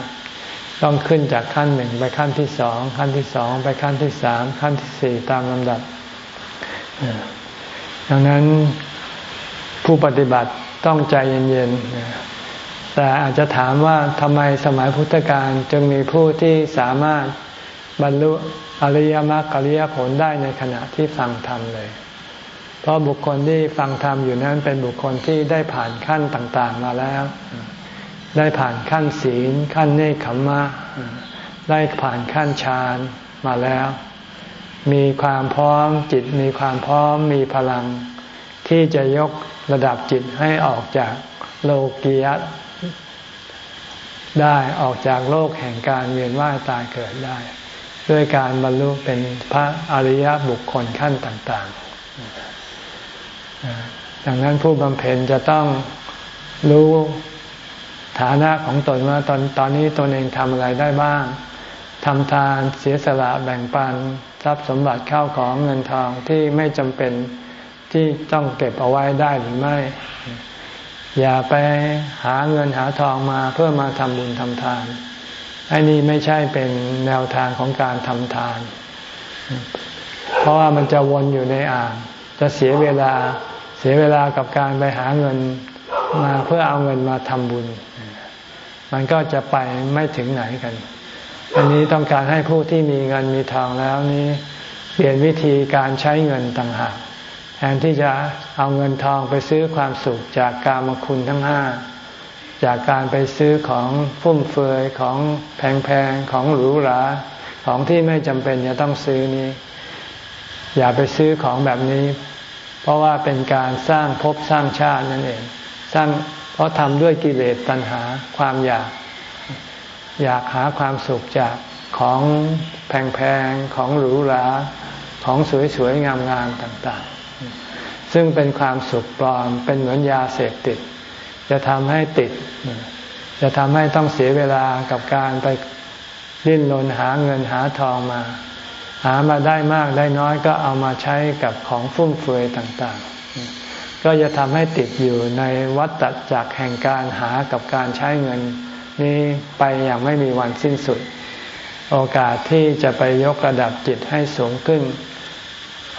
ต้องขึ้นจากขั้นหนึ่งไปขั้นที่สองขั้นที่สองไปขั้นที่สามขั้นที่สี่ตามลำดับ ดังนั้นผู้ปฏิบัติต้องใจเย็นๆ แต่อาจจะถามว่าทำไมสมัยพุทธกาลจึงมีผู้ที่สามารถบรรลุอริยมรรคอริยผลได้ในขณะที่ฟังธรรมเลย เพราะบุคคลที่ฟังธรรมอยู่นั้นเป็นบุคคลที่ได้ผ่านขั้นต่างๆมาแล้ว ได้ผ่านขั้นศีล ขั้นเนคขมมะ ได้ผ่านขั้นฌานมาแล้ว มีความพร้อมจิตมีความพร้อมมีพลัง ที่จะยกระดับจิตให้ออกจากโลกียะ ได้ออกจากโลกแห่งการเวียนว่ายตายเกิดได้ ด้วยการบรรลุเป็นพระอริยบุคคลขั้นต่างๆ ดังนั้นผู้บำเพ็ญจะต้องรู้ฐานะของตนว่าตอนตอนนี้ตนเองทำอะไรได้บ้างทำทานเสียสละแบ่งปันทรัพย์สมบัติเข้าของเงินทองที่ไม่จำเป็นที่ต้องเก็บเอาไว้ได้หรือไม่ อย่าไปหาเงินหาทองมาเพื่อมาทำบุญทำทานอันนี้ไม่ใช่เป็นแนวทางของการทำทาน เพราะว่ามันจะวนอยู่ในอ่าง จะเสียเวลาเสียเวลากับการไปหาเงินมาเพื่อเอาเงินมาทำบุญ มันก็จะไปไม่ถึงไหนกัน อันนี้ต้องการให้ผู้ที่มีเงินมีทองแล้วนี้ เปลี่ยนวิธีการใช้เงินต่างหาก แทนที่จะเอาเงินทองไปซื้อความสุขจากกามคุณทั้งห้าจากการไปซื้อของฟุ่มเฟือยของแพงๆของหรูหราของที่ไม่จำเป็นจะต้องซื้อนี้ อย่าไปซื้อของแบบนี้ เพราะว่าเป็นการสร้างภพสร้างชาตินั่นเอง สร้างเพราะทำด้วยกิเลสตัณหาความอยาก อยากหาความสุขจากของแพงๆของหรูหราของสวยๆงามๆต่างๆ ซึ่งเป็นความสุขปลอม เป็นเหมือนยาเสพติด จะทำให้ติด จะทำให้ต้องเสียเวลากับการไปดิ้นรนหาเงินหาทองมา หามาได้มากได้น้อยก็เอามาใช้กับของฟุ่มเฟือยต่างๆ ก็จะทำให้ติดอยู่ในวัฏจักรแห่งการหากับการใช้เงิน นี้ไปอย่างไม่มีวันสิ้นสุด โอกาสที่จะไปยกระดับจิตให้สูงขึ้น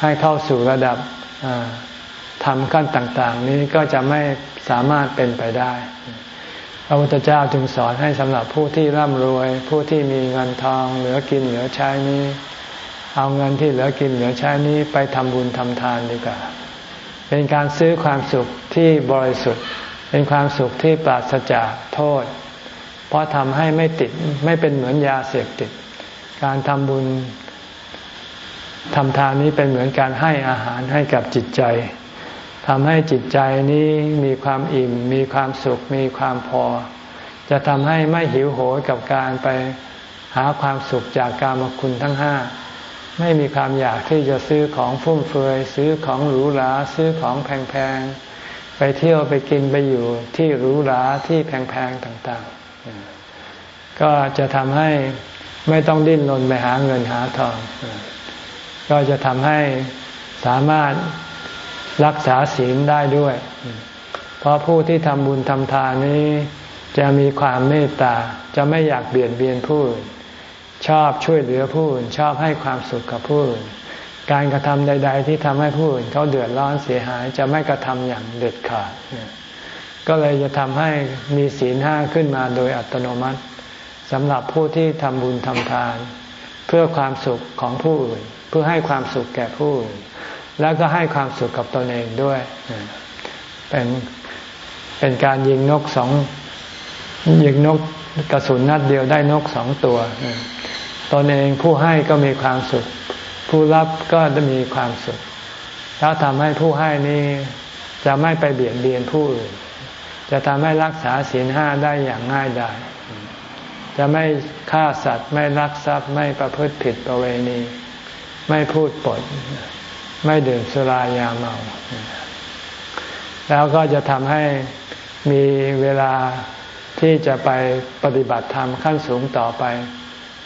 ให้เข้าสู่ระดับ ทำขั้นต่างๆ นี้ก็จะไม่สามารถเป็นไปได้ พระพุทธเจ้าจึงสอนให้สำหรับผู้ที่ร่ำรวย ผู้ที่มีเงินทองเหลือกินเหลือใช้นี้ เอาเงินที่เหลือกินเหลือใช้นี้ไปทำบุญทำทานดีกว่า เป็นการซื้อความสุขที่บริสุทธิ์ เป็นความสุขที่ปราศจากโทษ เพราะทำให้ไม่ติดไม่เป็นเหมือนยาเสพติด การทำบุญทำทานนี้เป็นเหมือนการให้อาหารให้กับจิตใจ ทำให้จิตใจนี้มีความอิ่ม มีความสุข มีความพอ จะทำให้ไม่หิวโหยกับการไปหาความสุขจากการมคุณทั้งห้า ไม่มีความอยากที่จะซื้อของฟุ่มเฟือย ซื้อของหรูหราซื้อของแพงๆ ไปเที่ยวไปกินไปอยู่ที่หรูหราที่แพงๆต่างๆ ก็จะทำให้ไม่ต้องดิ้นรนไปหาเงินหาทอง ก็จะทำให้สามารถ รักษาศีลได้ด้วย เพราะผู้ที่ทำบุญทำทานนี้ จะมีความเมตตา จะไม่อยากเบียดเบียนผู้อื่นชอบช่วยเหลือผู้อื่นชอบให้ความสุขกับผู้อื่นการกระทำใด ๆ ที่ทำให้ผู้อื่นเขาเดือดร้อนเสียหายจะไม่กระทำอย่างเด็ดขาด ก็เลยจะทำให้มีศีลห้าขึ้นมาโดยอัตโนมัติสำหรับผู้ที่ทำบุญทำทาน เพื่อความสุขของผู้อื่น เพื่อให้ความสุขแก่ผู้อื่น แล้วก็ให้ความสุขกับตนเองด้วย เป็นเป็นการยิงนกสองยิงนกกระสุนนัดเดียวได้นกสองตัวตนเองผู้ให้ก็มีความสุข ผู้รับก็จะมีความสุข แล้วทำให้ผู้ให้นี้จะไม่ไปเบียดเบียนผู้อื่น จะทำให้รักษาศีลห้าได้อย่างง่ายดายจะไม่ฆ่าสัตว์ไม่ลักทรัพย์ไม่ประพฤติผิดประเวณี ไม่พูดปด ไม่ดื่มสุรายาเมา แล้วก็จะทำให้มีเวลาที่จะไปปฏิบัติธรรมขั้นสูงต่อไป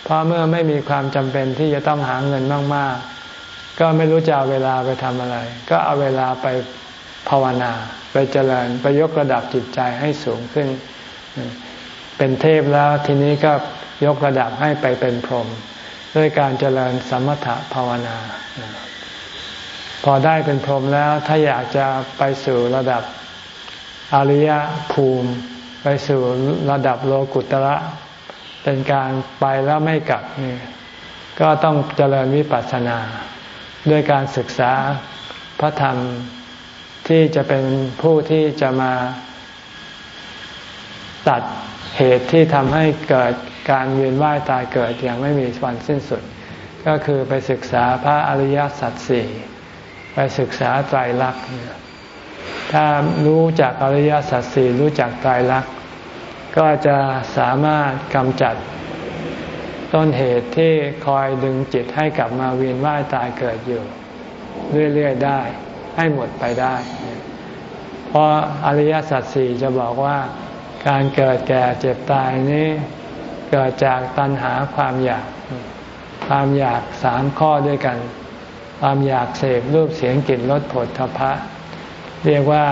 เพราะเมื่อไม่มีความจำเป็นที่จะต้องหาเงินมาก ๆ ก็ไม่รู้จะเอาเวลาไปทำอะไร ก็เอาเวลาไปภาวนา ไปเจริญไปยกระดับจิตใจให้สูงขึ้น เป็นเทพแล้วทีนี้ก็ยกระดับให้ไปเป็นพรหมด้วยการเจริญสมถะภาวนา พอได้เป็นพรหมแล้วถ้าอยากจะไปสู่ระดับอริยภูมิ ไปสู่ระดับโลกุตระ เป็นการไปแล้วไม่กลับนี่ก็ต้องเจริญวิปัสสนา ด้วยการศึกษาพระธรรมที่จะเป็นผู้ที่จะมาตัดเหตุที่ทำให้เกิดการเวียนว่ายตายเกิดอย่างไม่มีวันสิ้นสุด ก็คือไปศึกษาพระอริยสัจสี่ ไปศึกษาไตรลักษณ์ถ้ารู้จักอริยสัจสี่รู้จักไตรลักษณ์ก็จะสามารถกำจัด ต้นเหตุที่คอยดึงจิตให้กลับมาเวียนว่ายตายเกิดอยู่ เรื่อยๆได้ ให้หมดไปได้ เพราะอริยสัจสี่จะบอกว่าการเกิดแก่เจ็บตายนี้ เกิดจากตัณหาความอยาก ความอยากสามข้อด้วยกัน ความอยากเสพรูปเสียงกลิ่นรสผลทพะ เรียกว่า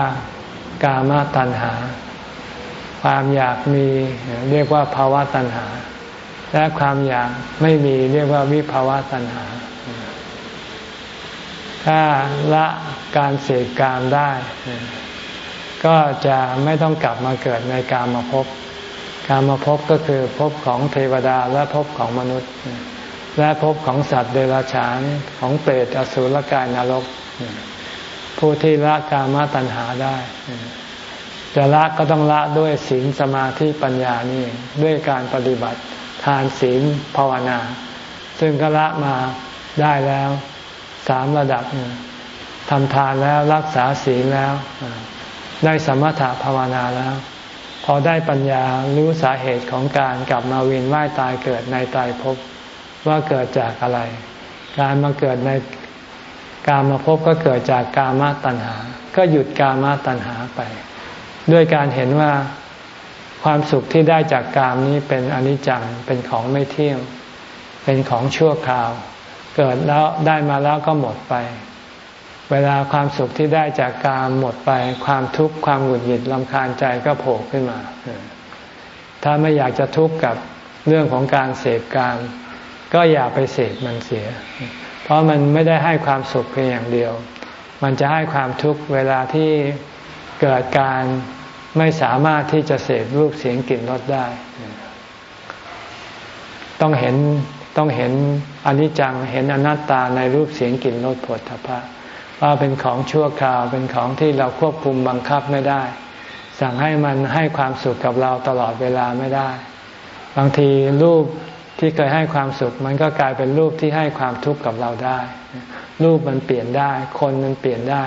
กามตัณหา ความอยากมีเรียกว่าภาวะตัณหา และความอยากไม่มีเรียกว่าวิภาวะตัณหา ถ้าละการเสพกามได้ ก็จะไม่ต้องกลับมาเกิดในกามมาพกามมาพก็คือพบของเทวดาและพบของมนุษย์ และพบของสัตว์เดรัจฉานของเปรตอสุรกายนรก ผู้ที่ละกามตัณหาได้ จะละก็ต้องละด้วยศีลสมาธิปัญญานี่ด้วยการปฏิบัติทานศีลภาวนา ซึ่งก็ละมาได้แล้วสามระดับทำทานแล้วรักษาศีลแล้ว ได้สมถะภาวนาแล้ว พอได้ปัญญารู้สาเหตุของการกลับมาเวียนว่ายตายเกิดในตายภพ ว่าเกิดจากอะไร การมาเกิดในการมาพบก็เกิดจากกามาตัณหา ก็หยุดกามาตัณหาไป ด้วยการเห็นว่าความสุขที่ได้จากกามนี้เป็นอนิจจังเป็นของไม่เที่ยง เป็นของชั่วคราว เกิดแล้วได้มาแล้วก็หมดไป เวลาความสุขที่ได้จากกามหมดไป ความทุกข์ความหงุดหงิดลำคาญใจก็โผล่ขึ้นมา ถ้าไม่อยากจะทุกข์กับเรื่องของการเสพกาม ก็อย่าไปเสพมันเสีย เพราะมันไม่ได้ให้ความสุขเพียงอย่างเดียว มันจะให้ความทุกข์เวลาที่เกิดการไม่สามารถที่จะเสพรูปเสียงกลิ่นรสได้ ต้องเห็นต้องเห็นอนิจจังเห็นอนัตตาในรูปเสียงกลิ่นรสผลทพะว่าเป็นของชั่วคราวเป็นของที่เราควบคุมบังคับไม่ได้ สั่งให้มันให้ความสุขกับเราตลอดเวลาไม่ได้ บางทีรูป ที่เคยให้ความสุข มันก็กลายเป็นรูปที่ให้ความทุกข์กับเราได้ รูปมันเปลี่ยนได้ คนมันเปลี่ยนได้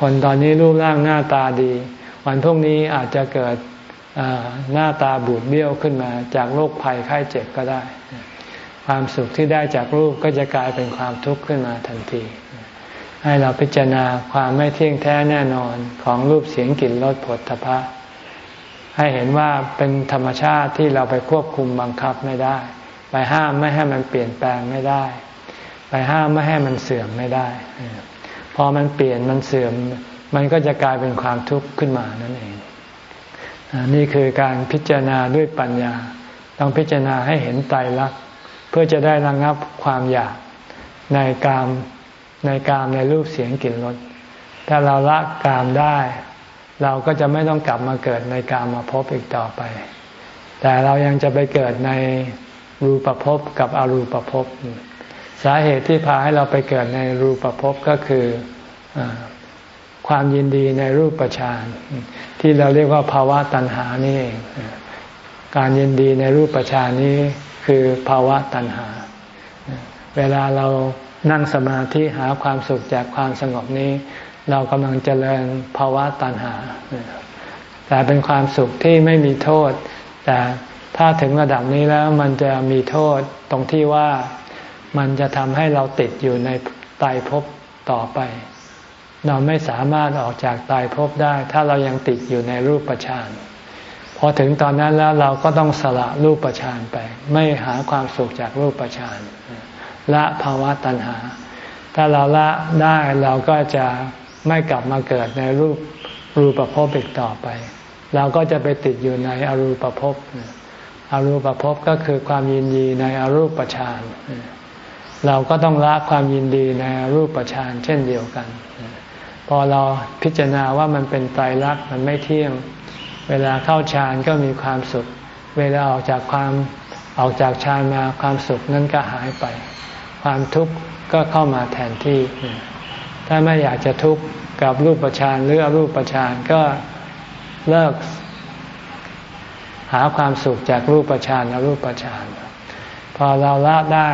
คนตอนนี้รูปร่างหน้าตาดี วันพรุ่งนี้อาจจะเกิดหน้าตาบูดเบี้ยวขึ้นมา จากโรคภัยไข้เจ็บก็ได้ ความสุขที่ได้จากรูปก็จะกลายเป็นความทุกข์ขึ้นมาทันที ให้เราพิจารณาความไม่เที่ยงแท้แน่นอนของรูปเสียงกลิ่นรสผลทพะให้เห็นว่าเป็นธรรมชาติที่เราไปควบคุมบังคับไม่ได้ ไปห้ามไม่ให้มันเปลี่ยนแปลงไม่ได้ ไปห้ามไม่ให้มันเสื่อมไม่ได้ พอมันเปลี่ยนมันเสื่อม มันก็จะกลายเป็นความทุกข์ขึ้นมานั่นเอง นี่คือการพิจารณาด้วยปัญญา ต้องพิจารณาให้เห็นไตรลักษณ์เพื่อจะได้ระงงับความอยากในกามในกามในรูปเสียงกลิ่นรสถ้าเราละกามได้ เราก็จะไม่ต้องกลับมาเกิดในกามาพบอีกต่อไป แต่เรายังจะไปเกิดใน รูปภพกับอรูปภพสาเหตุที่พาให้เราไปเกิดในรูปภพก็คืออความยินดีในรูปฌานที่เราเรียกว่าภาวะตัณหานี่เองการยินดีในรูปฌานนี้คือภาวะตัณหา เวลาเรานั่งสมาธิหาความสุขจากความสงบนี้ เรากำลังเจริญภาวะตัณหา แต่เป็นความสุขที่ไม่มีโทษ แต่ ถ้าถึงระดับนี้แล้วมันจะมีโทษตรงที่ว่ามันจะทำให้เราติดอยู่ในตายภพต่อไป เราไม่สามารถออกจากตายภพได้ ถ้าเรายังติดอยู่ในรูปฌานพอถึงตอนนั้นแล้วเราก็ต้องสละรูปฌานไป ไม่หาความสุขจากรูปฌานละภาวะตัณหา ถ้าเราละได้เราก็จะไม่กลับมาเกิดในรูปรูปภพอีกต่อไป เราก็จะไปติดอยู่ในอรูปภพ อรูปภพก็คือความยินดีในอรูปฌานเราก็ต้องละความยินดีในอรูปฌานเช่นเดียวกัน พอเราพิจารณาว่ามันเป็นไตรลักษณ์มันไม่เที่ยง เวลาเข้าฌานก็มีความสุข เวลาออกจากความออกจากฌานมาความสุขนั้นก็หายไป ความทุกข์ก็เข้ามาแทนที่ ถ้าไม่อยากจะทุกข์กับรูปฌานหรืออรูปฌานก็เลิก หาความสุขจากรูปฌานอรูปฌานพอเราละได้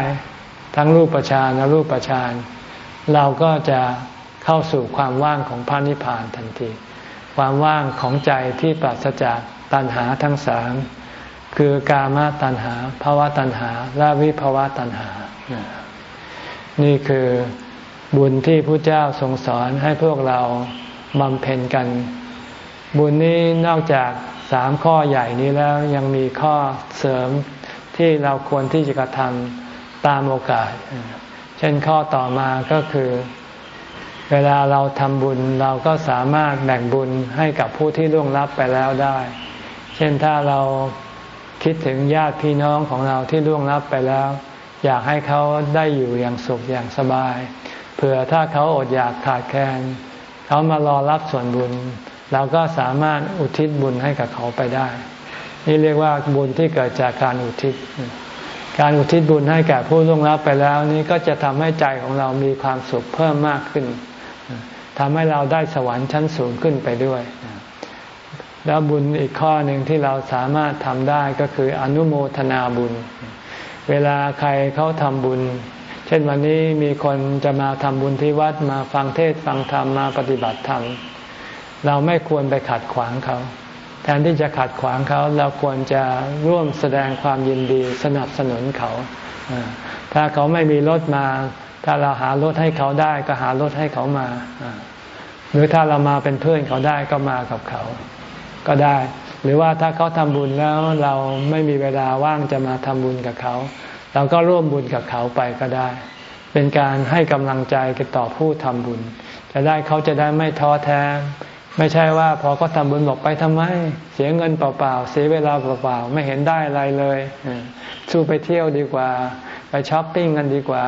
ทั้งรูปฌานอรูปฌานเราก็จะเข้าสู่ความว่างของพระนิพพานทันที ความว่างของใจที่ปราศจากตัณหาทั้งสามคือกามตัณหาภาวะตัณหา และวิภาวะตัณหา นี่คือบุญที่พระเจ้าทรงสอนให้พวกเราบำเพ็ญกัน บุญนี้นอกจาก สามข้อใหญ่นี้แล้วยังมีข้อเสริมที่เราควรที่จะกระทำตามโอกาส เช่นข้อต่อมาก็คือ เวลาเราทำบุญเราก็สามารถแบ่งบุญให้กับผู้ที่ล่วงลับไปแล้วได้ เช่นถ้าเราคิดถึงญาติพี่น้องของเราที่ล่วงลับไปแล้ว อยากให้เขาได้อยู่อย่างสุขอย่างสบายเผื่อถ้าเขาอดอยากขาดแคลนเขามารอรับส่วนบุญ เราก็สามารถอุทิศบุญให้กับเขาไปได้ นี่เรียกว่าบุญที่เกิดจากการอุทิศ การอุทิศบุญให้แก่ผู้ล่วงลับไปแล้ว นี้ก็จะทำให้ใจของเรามีความสุขเพิ่มมากขึ้นทำให้เราได้สวรรค์ชั้นสูงขึ้นไปด้วย แล้วบุญอีกข้อหนึ่งที่เราสามารถทำได้ก็คืออนุโมทนาบุญ เวลาใครเขาทำบุญ เช่นวันนี้มีคนจะมาทำบุญที่วัดมาฟังเทศฟังธรรมมาปฏิบัติธรรม เราไม่ควรไปขัดขวางเขา แทนที่จะขัดขวางเขา เราควรจะร่วมแสดงความยินดีสนับสนุนเขา ถ้าเขาไม่มีรถมา ถ้าเราหารถให้เขาได้ก็หารถให้เขามา หรือถ้าเรามาเป็นเพื่อนเขาได้ก็มากับเขา ก็ได้ หรือว่าถ้าเขาทำบุญแล้วเราไม่มีเวลาว่างจะมาทำบุญกับเขา เราก็ร่วมบุญกับเขาไปก็ได้ เป็นการให้กำลังใจกับต่อผู้ทำบุญ จะได้เขาจะได้ไม่ท้อแท้ ไม่ใช่ว่าพอเขาทำบุญบอกไปทำไม เสียเงินเปล่าๆ เสียเวลาเปล่าๆ ไม่เห็นได้อะไรเลยสู้ไปเที่ยวดีกว่า ไปช้อปปิ้งกันดีกว่า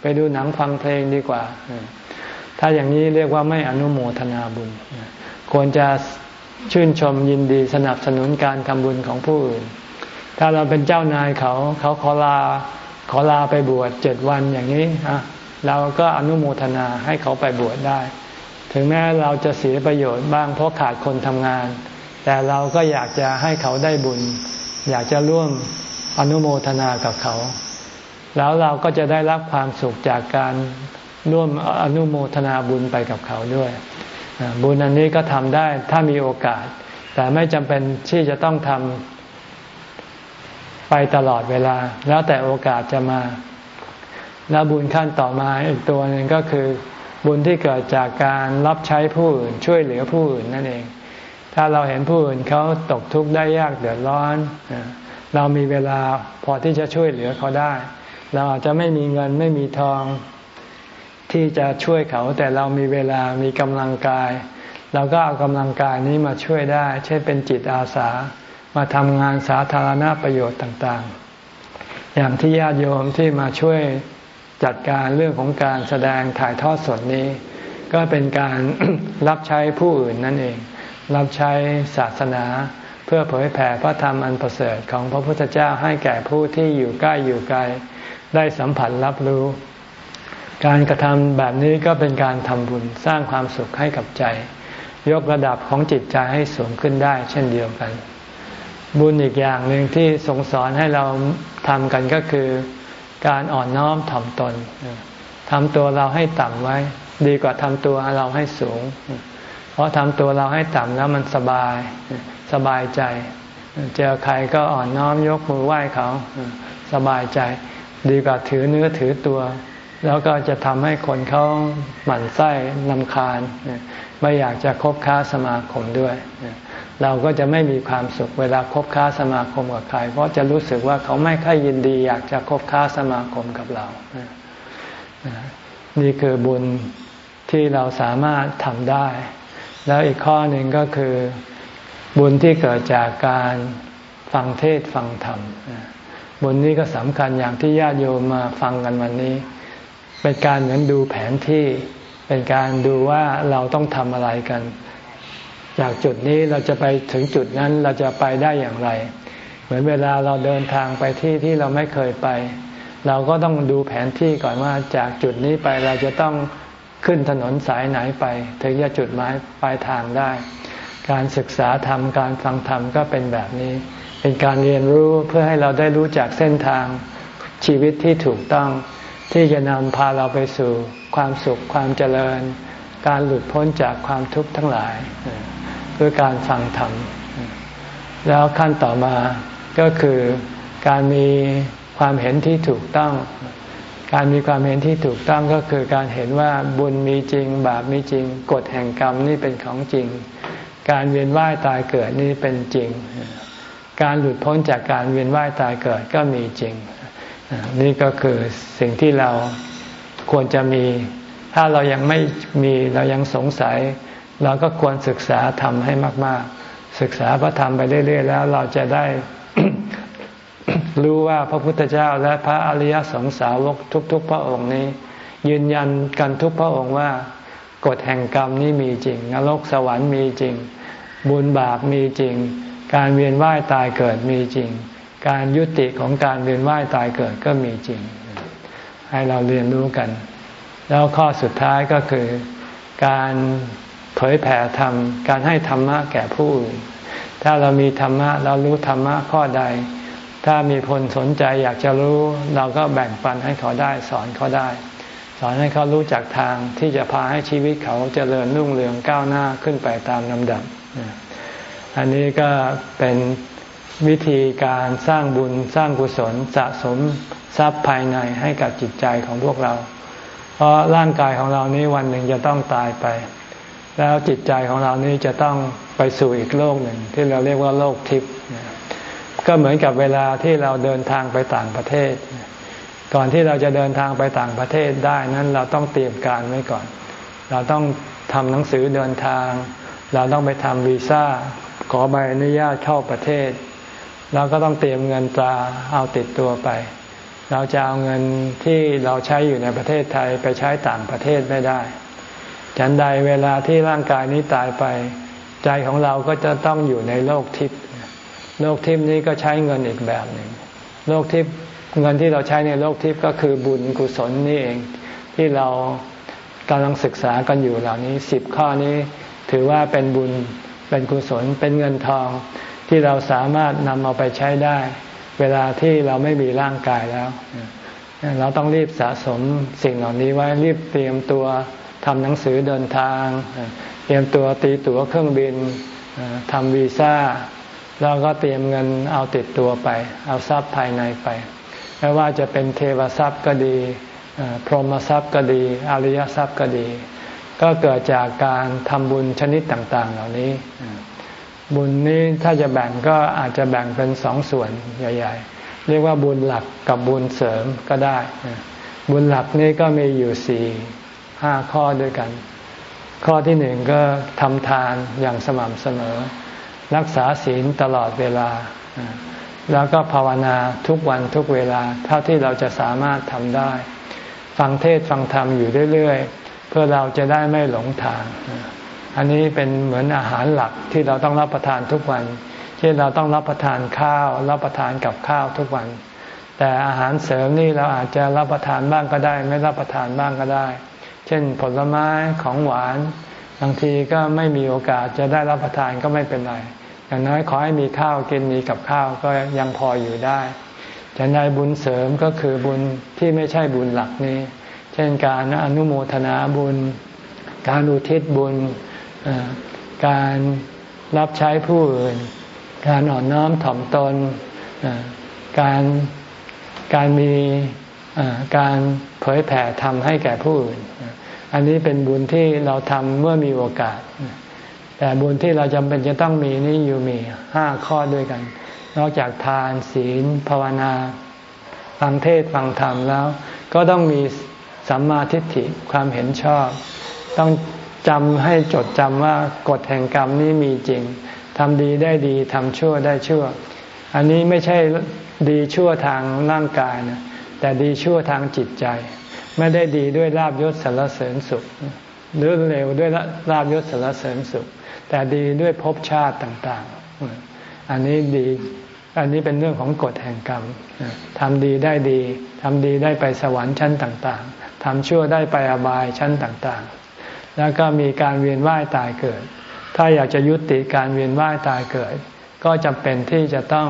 ไปดูหนังฟังเพลงดีกว่า ถ้าอย่างนี้เรียกว่าไม่อนุโมทนาบุญ ควรจะชื่นชมยินดีสนับสนุนการทำบุญของผู้อื่น ถ้าเราเป็นเจ้านายเขาเขาขอลาขอลาไปบวชเจ็ดวันอย่างนี้เราก็อนุโมทนาให้เขาไปบวชได้ ถึงแม้เราจะเสียประโยชน์บ้างเพราะขาดคนทำงาน แต่เราก็อยากจะให้เขาได้บุญ อยากจะร่วมอนุโมทนากับเขา แล้วเราก็จะได้รับความสุขจากการร่วมอนุโมทนาบุญไปกับเขาด้วย บุญอันนี้ก็ทำได้ถ้ามีโอกาส แต่ไม่จำเป็นที่จะต้องทำไปตลอดเวลา แล้วแต่โอกาสจะมา แล้วบุญขั้นต่อมาอีกตัวหนึ่งก็คือ บุญที่เกิดจากการรับใช้ผู้อื่นช่วยเหลือผู้อื่นนั่นเอง ถ้าเราเห็นผู้อื่นเขาตกทุกข์ได้ยากเดือดร้อน เรามีเวลาพอที่จะช่วยเหลือเขาได้ เราอาจจะไม่มีเงินไม่มีทองที่จะช่วยเขาแต่เรามีเวลามีกำลังกาย เราก็เอากำลังกายนี้มาช่วยได้ เช่นเป็นจิตอาสามาทำงานสาธารณประโยชน์ต่างๆ อย่างที่ญาติโยมที่มาช่วย จัดการเรื่องของการแสดงถ่ายทอดสดนี้ ก็เป็นการรับใช้ผู้อื่นนั่นเอง รับใช้ศาสนาเพื่อเผยแผ่พระธรรมอันประเสริฐของพระพุทธเจ้าให้แก่ผู้ที่อยู่ใกล้อยู่ไกลได้สัมผัสรับรู้ การกระทำแบบนี้ก็เป็นการทำบุญสร้างความสุขให้กับใจ ยกระดับของจิตใจให้สูงขึ้นได้ เช่นเดียวกัน บุญอีกอย่างหนึ่งที่ทรงสอนให้เราทำกันก็คือ การอ่อนน้อมถ่อมตนทำตัวเราให้ต่ำไว้ ดีกว่าทำตัวเราให้สูง เพราะทำตัวเราให้ต่ำแล้วมันสบาย สบายใจ เจอใครก็อ่อนน้อมยกมือไหว้เขาสบายใจ ดีกว่าถือเนื้อถือตัว แล้วก็จะทำให้คนเขาหมั่นไส้นำคาญ ไม่อยากจะคบค้าสมาคมด้วย เราก็จะไม่มีความสุขเวลาคบค้าสมาคมกับใคร เพราะจะรู้สึกว่าเขาไม่ค่อยยินดีอยากจะคบค้าสมาคมกับเรา นี่คือบุญที่เราสามารถทำได้ แล้วอีกข้อหนึ่งก็คือบุญที่เกิดจากการฟังเทศฟังธรรม บุญนี้ก็สำคัญอย่างที่ญาติโยมมาฟังกันวันนี้ เป็นการเหมือนดูแผนที่ เป็นการดูว่าเราต้องทำอะไรกัน จากจุดนี้เราจะไปถึงจุดนั้นเราจะไปได้อย่างไร เหมือนเวลาเราเดินทางไปที่ที่เราไม่เคยไป เราก็ต้องดูแผนที่ก่อนว่าจากจุดนี้ไปเราจะต้องขึ้นถนนสายไหนไป ถึงจะจุดหมายปลายทางได้ การศึกษาธรรมการฟังธรรมก็เป็นแบบนี้ เป็นการเรียนรู้เพื่อให้เราได้รู้จักเส้นทางชีวิตที่ถูกต้อง ที่จะนำพาเราไปสู่ความสุขความเจริญ การหลุดพ้นจากความทุกข์ทั้งหลาย คือการฟังธรรม แล้วขั้นต่อมาก็คือการมีความเห็นที่ถูกต้อง การมีความเห็นที่ถูกต้องก็คือการเห็นว่าบุญมีจริง บาปมีจริง กฎแห่งกรรมนี่เป็นของจริง การเวียนว่ายตายเกิดนี่เป็นจริง การหลุดพ้นจากการเวียนว่ายตายเกิดก็มีจริง นี่ก็คือสิ่งที่เราควรจะมี ถ้าเรายังไม่มีเรายังสงสัย เราก็ควรศึกษาทำให้มาก ๆ ศึกษาพระธรรมไปเรื่อย ๆ แล้วเราจะได้รู้ว่าพระพุทธเจ้าและพระอริยสงสาวกทุก ๆ พระองค์นี้ ยืนยันกันทุกพระองค์ว่ากฎแห่งกรรมนี้มีจริง นรกสวรรค์มีจริง บุญบาปมีจริง การเวียนว่ายตายเกิดมีจริง การยุติของการเวียนว่ายตายเกิดก็มีจริง ให้เราเรียนรู้กัน แล้วข้อสุดท้ายก็คือการ เผยแผ่ธรรมการให้ธรรมะแก่ผู้อื่นถ้าเรามีธรรมะเรารู้ธรรมะข้อใด ถ้ามีคนสนใจอยากจะรู้เราก็แบ่งปันให้เขาได้สอนเขาได้ สอนให้เขารู้จักทางที่จะพาให้ชีวิตเขาเจริญรุ่งเรืองก้าวหน้าขึ้นไปตามลำดับ อันนี้ก็เป็นวิธีการสร้างบุญสร้างกุศลสะสมทรัพย์ภายในให้กับจิตใจของพวกเรา เพราะร่างกายของเรานี้วันหนึ่งจะต้องตายไป แล้วจิตใจของเรานี้จะต้องไปสู่อีกโลกหนึ่ง ที่เราเรียกว่าโลกทิพย์ก็เหมือนกับเวลาที่เราเดินทางไปต่างประเทศ ก่อนที่เราจะเดินทางไปต่างประเทศได้นั้นเราต้องเตรียมการไว้ก่อน เราต้องทำหนังสือเดินทาง เราต้องไปทำวีซ่าขอใบอนุญาตเข้าประเทศเราก็ต้องเตรียมเงินตราเอาติดตัวไป เราจะเอาเงินที่เราใช้อยู่ในประเทศไทยไปใช้ต่างประเทศไม่ได้ ฉันใดเวลาที่ร่างกายนี้ตายไป ใจของเราก็จะต้องอยู่ในโลกทิพย์โลกทิพย์นี้ก็ใช้เงินอีกแบบหนึ่งโลกทิพย์เงินที่เราใช้ในโลกทิพย์ก็คือบุญกุศลนี่เอง ที่เรากำลังศึกษากันอยู่เหล่านี้สิบข้อนี้ถือว่าเป็นบุญเป็นกุศลเป็นเงินทองที่เราสามารถนำเอาไปใช้ได้ เวลาที่เราไม่มีร่างกายแล้ว เราต้องรีบสะสมสิ่งเหล่านี้ไว้รีบเตรียมตัว ทำหนังสือเดินทาง เตรียมตัวตีตั๋วเครื่องบินทำวีซ่า แล้วก็เตรียมเงินเอาติดตัวไป เอาทรัพย์ภายในไป ไม่ว่าจะเป็นเทวทรัพย์ก็ดีพรหมทรัพย์ก็ดีอริยทรัพย์ก็ดี ก็เกิดจากการทำบุญชนิดต่างๆ เหล่านี้ บุญนี้ถ้าจะแบ่งก็อาจจะแบ่งเป็นสองส่วนใหญ่ ๆ เรียกว่าบุญหลักกับบุญเสริมก็ได้ บุญหลักนี้ก็มีอยู่สี่ ห้าข้อด้วยกัน ข้อที่หนึ่งก็ทำทานอย่างสม่ำเสมอ รักษาศีลตลอดเวลา แล้วก็ภาวนาทุกวันทุกเวลา เท่าที่เราจะสามารถทำได้ ฟังเทศฟังธรรมอยู่เรื่อยๆ เพื่อเราจะได้ไม่หลงทาง อันนี้เป็นเหมือนอาหารหลักที่เราต้องรับประทานทุกวัน เช่นเราต้องรับประทานข้าว รับประทานกับข้าวทุกวันแต่อาหารเสริมนี่เราอาจจะรับประทานบ้างก็ได้ ไม่รับประทานบ้างก็ได้ เช่นผลไม้ของหวาน บางทีก็ไม่มีโอกาสจะได้รับประทานก็ไม่เป็นไรอย่างน้อยขอให้มีข้าวกินมีกับข้าวก็ยังพออยู่ได้ จะในบุญเสริมก็คือบุญที่ไม่ใช่บุญหลักนี้ เช่นการอนุโมทนาบุญ การอุทิศบุญ การรับใช้ผู้อื่น การอ่อนน้อมถ่อมตน การการมีการเผยแผ่ทำให้แก่ผู้อื่น อันนี้เป็นบุญที่เราทำเมื่อมีโอกาส แต่บุญที่เราจำเป็นจะต้องมีนี่อยู่มีห้าข้อด้วยกัน นอกจากทานศีล ภาวนา ฟังเทศฟังธรรมแล้ว ก็ต้องมีสัมมาทิฏฐิความเห็นชอบ ต้องจำให้จดจำว่ากฎแห่งกรรมนี้มีจริงทำดีได้ดีทำชั่วได้ชั่ว อันนี้ไม่ใช่ดีชั่วทางร่างกายนะแต่ดีชั่วทางจิตใจ ไม่ได้ดีด้วยลาบยศสารเสริญสุข หรือเร็วด้วยลาบยศสารเสริญสุข แต่ดีด้วยภพชาติต่างๆ อันนี้ดีอันนี้เป็นเรื่องของกฎแห่งกรรมทำดีได้ดีทำดีได้ไปสวรรค์ชั้นต่างๆทำชั่วได้ไปอบายชั้นต่างๆ แล้วก็มีการเวียนว่ายตายเกิด ถ้าอยากจะยุติการเวียนว่ายตายเกิด ก็จำเป็นที่จะต้อง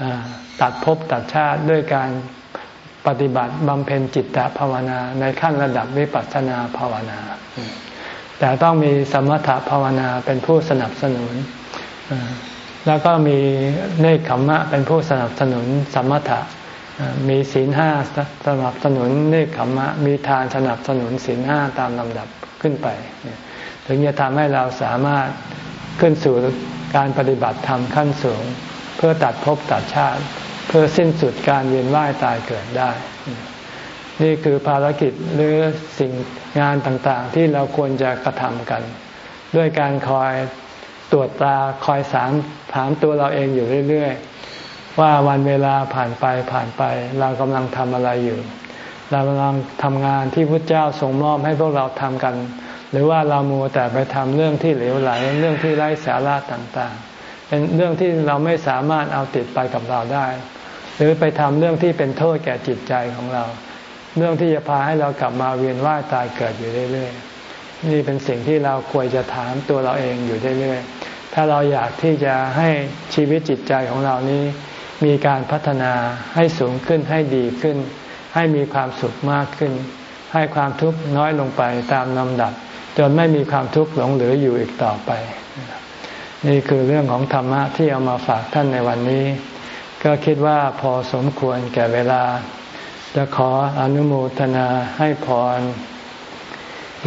อตัดภพตัดชาติด้วยการ ปฏิบัติบำเพ็ญจิตตภาวนาในขั้นระดับวิปัสสนาภาวนา แต่ต้องมีสมถภาวนาเป็นผู้สนับสนุน แล้วก็มีเนคขมมะเป็นผู้สนับสนุนสมถะมีศีลห้าสนับสนุนเนคขมมะ มีทานสนับสนุนศีลห้าตามลำดับขึ้นไป ถึงจะทำให้เราสามารถขึ้นสู่การปฏิบัติธรรมขั้นสูง เพื่อตัดภพตัดชาติ เพื่อสิ้นสุดการเวียนว่ายตายเกิดได้ นี่คือภารกิจหรือสิ่งงานต่างๆ ที่เราควรจะกระทำกัน ด้วยการคอยตรวจตาคอยสามถามตัวเราเองอยู่เรื่อยๆ ว่าวันเวลาผ่านไปผ่านไป เรากำลังทำอะไรอยู่ เรากำลังทำงานที่พระเจ้าทรงมอบให้พวกเราทำกัน หรือว่าเรามัวแต่ไปทำเรื่องที่เหลวไหลเรื่องที่ไร้สาระต่างๆ เป็นเรื่องที่เราไม่สามารถเอาติดไปกับเราได้ หรือไปทำเรื่องที่เป็นโทษแก่จิตใจของเรา เรื่องที่จะพาให้เรากลับมาเวียนว่ายตายเกิดอยู่เรื่อยๆนี่เป็นสิ่งที่เราควรจะถามตัวเราเองอยู่เรื่อยๆถ้าเราอยากที่จะให้ชีวิตจิตใจของเรานี้ มีการพัฒนาให้สูงขึ้นให้ดีขึ้น ให้มีความสุขมากขึ้น ให้ความทุกข์น้อยลงไปตามลำดับ จนไม่มีความทุกข์หลงเหลืออยู่อีกต่อไป นี่คือเรื่องของธรรมะที่เอามาฝากท่านในวันนี้ ก็คิดว่าพอสมควรแก่เวลา จะขออนุโมทนาให้พร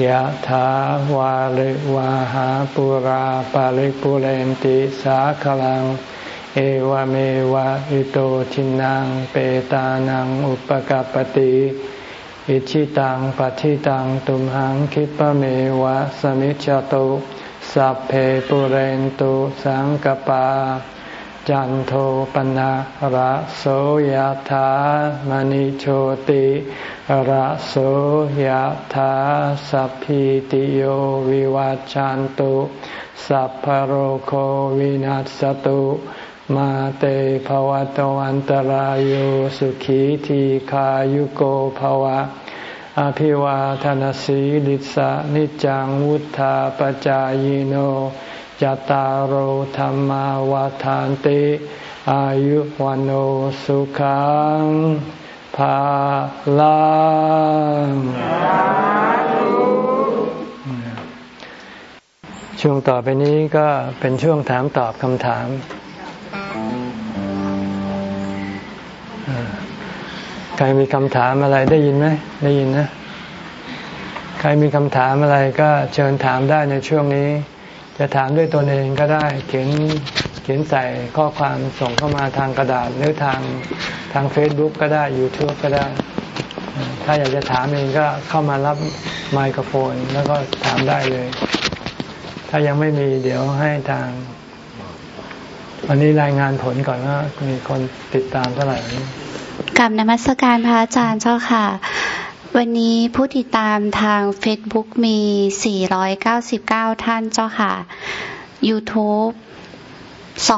ยะถาวาริวาหาปุราปาริปุเรนติสาคลัง เอวเมวะอิโตทินังเปตานังอุปกปติอิชิตังปัฏิตังตุมหังคิปเมวะสมิจจตุ สัพเพปุเรนตุสังกปา จันโทปนะระโสยธามณิโชติระโสยธาสัพพิติโยวิวัจจันตุ สัพพโรโควินัสตุมาเตภวตวันตรโยสุขีทีขายุโกภวะ อภิวาทนสีลิสะนิจังวุธาปจายโนจตารโหธรรมาวาทานติ อายุวันโอสุขังภาลังช่วงต่อไปนี้ก็เป็นช่วงถามตอบคำถาม ใครมีคำถามอะไรได้ยินไหมได้ยินนะ ใครมีคำถามอะไรก็เชิญถามได้ในช่วงนี้ จะถามด้วยตนเองก็ได้ เขียนเขียนใส่ข้อความส่งเข้ามาทางกระดาษหรือทางทาง Facebook ก็ได้ YouTube ก็ได้ ถ้าอยากจะถามเองก็เข้ามารับไมโครโฟนแล้วก็ถามได้เลย ถ้ายังไม่มีเดี๋ยวให้ทางวันนี้รายงานผลก่อนว่ามีคนติดตามเท่าไหร่ กับนมัสการพระอาจารย์เจ้าค่ะ วันนี้ผู้ติดตามทาง Facebook มี 499 ท่านเจ้าค่ะ YouTube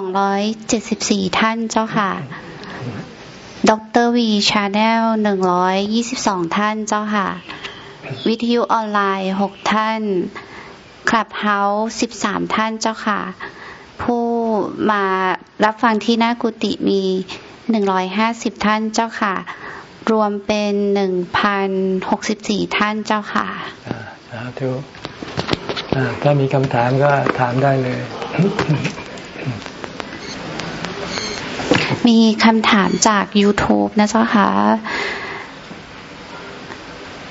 274 ท่านเจ้าค่ะดรวี Channel 122 ท่านเจ้าค่ะ วิทยุออนไลน์ 6 ท่าน Clubhouse 13 ท่านเจ้าค่ะ ผู้มารับฟังที่หน้ากุฏิมีหนึ่งร้อยห้าสิบท่านเจ้าค่ะ รวมเป็นหนึ่งพันหกสิบสี่ท่านเจ้าค่ะสาธุถ้ามีคำถามก็ถามได้เลย มีคำถามจาก YouTube นะเจ้าค่ะ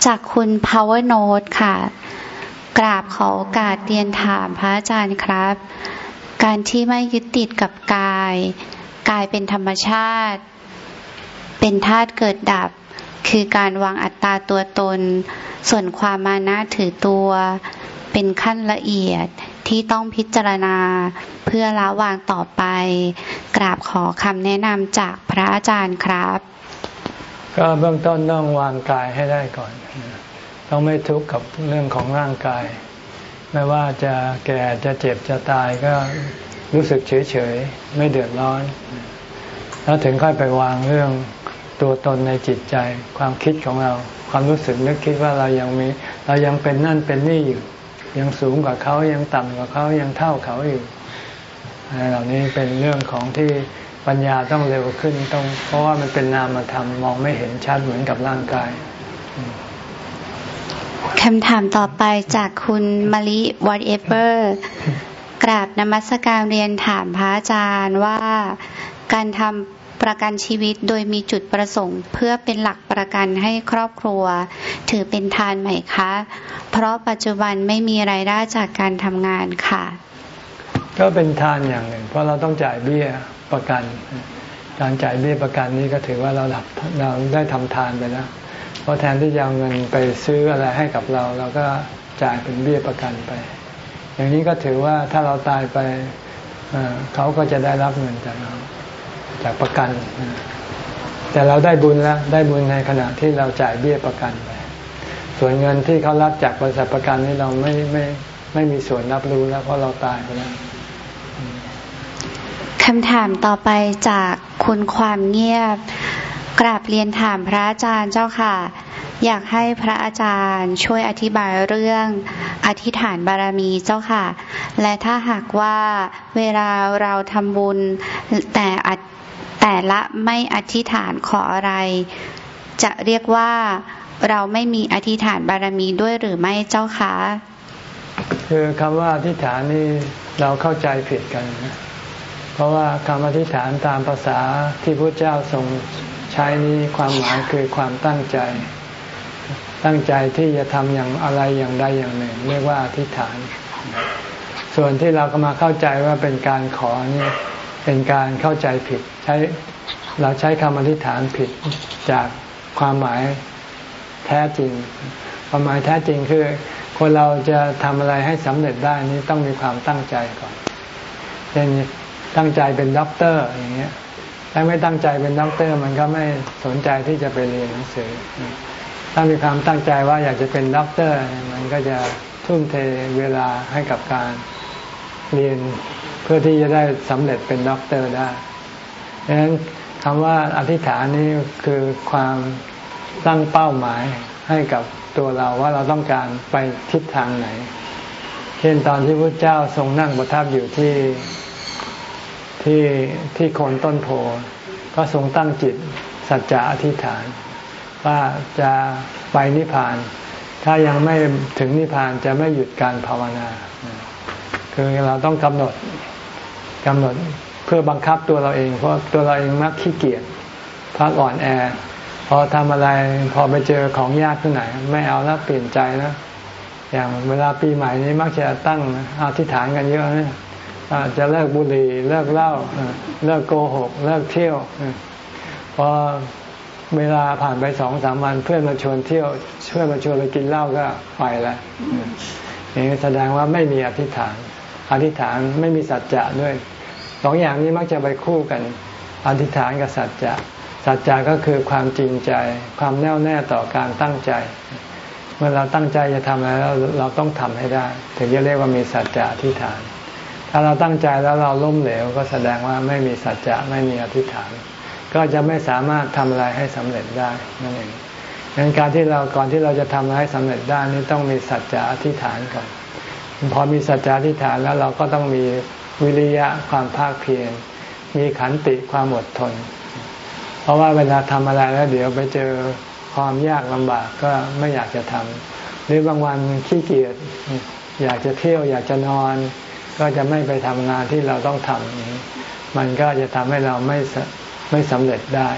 จากคุณ Power Note ค่ะ กราบขอโอกาสเรียนถามพระอาจารย์ครับ การที่ไม่ยึดติดกับกาย กายเป็นธรรมชาติ เป็นธาตุเกิดดับ คือการวางอัตตาตัวตน ส่วนความมานะถือตัว เป็นขั้นละเอียดที่ต้องพิจารณาเพื่อละวางต่อไป กราบขอคำแนะนำจากพระอาจารย์ครับ ก็เบื้องต้นต้องวางกายให้ได้ก่อน ต้องไม่ทุกข์กับเรื่องของร่างกาย ไม่ว่าจะแก่จะเจ็บจะตายก็รู้สึกเฉยๆไม่เดือดร้อน แล้วถึงค่อยไปวางเรื่องตัวตนในจิตใจ ความคิดของเรา ความรู้สึกนึกคิดว่าเรายังมีเรายังเป็นนั่นเป็นนี่อยู่ ยังสูงกว่าเขายังต่ำกว่าเขายังเท่าเขาอยู่อะไรเหล่านี้เป็นเรื่องของที่ปัญญาต้องเร็วขึ้นต้อง เพราะว่ามันเป็นนามธรรมมองไม่เห็นชัดเหมือนกับร่างกาย คำถามต่อไปจากคุณมาริ whatever กราบนมัสการเรียนถามพระอาจารย์ว่าการทำประกันชีวิตโดยมีจุดประสงค์ เพื่อเป็นหลักประกันให้ครอบครัว ถือเป็นทานไหมคะ เพราะปัจจุบันไม่มีไรายได้จากการทำงานค่ะ ก็เป็นทานอย่างหนึ่ง เพราะเราต้องจ่ายเบี้ยประกัน การจ่ายเบี้ยประกันนี้ก็ถือว่าเราเราได้ทำทานไปแล้ว เพราะแทนที่จะเอาเงินไปซื้ออะไรให้กับเรา เราก็จ่ายเป็นเบี้ยประกันไป อย่างนี้ก็ถือว่าถ้าเราตายไปเขาก็จะได้รับเงินจากเราจากประกัน แต่เราได้บุญแล้วได้บุญในขณะที่เราจ่ายเบี้ยประกันไปส่วนเงินที่เขารับจากบริษัทประกันนี่เราไม่ไม่ไม่มีส่วนรับรู้แล้วเพราะเราตายไปแล้วคำถามต่อไปจากคุณความเงียบ กราบเรียนถามพระอาจารย์เจ้าค่ะ อยากให้พระอาจารย์ช่วยอธิบายเรื่องอธิษฐานบารมีเจ้าค่ะ และถ้าหากว่าเวลาเราทำบุญแต่แต่ละไม่อธิษฐานขออะไร จะเรียกว่าเราไม่มีอธิษฐานบารมีด้วยหรือไม่เจ้าคะคือคำว่าอธิษฐานนี่เราเข้าใจผิดกันนะเพราะว่าคำอธิษฐานตามภาษาที่พระเจ้าทรง ใช้นี้ความหมายคือความตั้งใจ ตั้งใจที่จะทำอย่างอะไรอย่างใดอย่างหนึ่ง เรียกว่าอธิษฐาน ส่วนที่เราก็มาเข้าใจว่าเป็นการขอนี่เป็นการเข้าใจผิด ใช้เราใช้คำอธิษฐานผิดจากความหมายแท้จริง ความหมายแท้จริงคือคนเราจะทำอะไรให้สำเร็จได้นี้ต้องมีความตั้งใจก่อนเช่นตั้งใจเป็นด็อกเตอร์อย่างเงี้ย ถ้าไม่ตั้งใจเป็นด็อกเตอร์ มันก็ไม่สนใจที่จะไปเรียนหนังสือ ถ้ามีความตั้งใจว่าอยากจะเป็นด็อกเตอร์ มันก็จะทุ่มเทเวลาให้กับการเรียนเพื่อที่จะได้สำเร็จเป็นด็อกเตอร์ได้ดังนั้นคำว่าอธิษฐานนี้คือความตั้งเป้าหมายให้กับตัวเราว่าเราต้องการไปทิศทางไหน เช่นตอนที่พระเจ้าทรงนั่งประทับอยู่ที่ ที่ที่โคนต้นโพธิ์ก็ทรงตั้งจิตสัจจะอธิษฐาน ว่าจะไปนิพพาน ถ้ายังไม่ถึงนิพพานจะไม่หยุดการภาวนา คือเราต้องกำหนดกำหนดเพื่อบังคับตัวเราเอง เพราะตัวเราเองมักขี้เกียจพักอ่อนแอ พอทำอะไรพอไปเจอของยากที่ไหน ไม่เอาแล้วเปลี่ยนใจแล้วอย่างเวลาปีใหม่นี้มักจะตั้งอธิษฐานกันเยอะนะ อาจจะเลิกบุหรี่เลิกเหล้าเลิกโกหก เลิกเที่ยวพอเวลาผ่านไปสองสามวันเพื่อนมาชวนเที่ยวเพื่อนมาชวนไปกินเหล้าก็ไปล้วนี่แสดงว่าไม่มีอธิษฐาน อธิษฐานไม่มีสัจจะด้วยสองอย่างนี้มักจะไปคู่กัน อธิษฐานกับสัจจะ สัจจะก็คือความจริงใจ ความแน่วแน่ต่อการตั้งใจ เมื่อเราตั้งใจจะทำอะไรแล้วเราต้องทำให้ได้ ถึงจะเรียกว่ามีสัจจะอธิษฐาน ถ้าเราตั้งใจแล้วเราล้มเหลวก็แสดงว่าไม่มีสัจจะไม่มีอธิษฐาน ก็จะไม่สามารถทำอะไรให้สำเร็จได้นั่นเองดังนั้นการที่เราก่อนที่เราจะทำอะไรให้สำเร็จได้นี้ต้องมีสัจจะอธิษฐานก่อนพอมีสัจจะอธิษฐานแล้วเราก็ต้องมีวิริยะความภาคเพียรมีขันติความอดทน เพราะว่าเวลาทำอะไรแล้ว เดี๋ยวไปเจอความยากลำบากก็ไม่อยากจะทำหรือบางวันขี้เกียจอยากจะเที่ยวอยากจะนอน ก็จะไม่ไปทำงานที่เราต้องทำมันก็จะทำให้เราไม่ไม่สำเร็จได้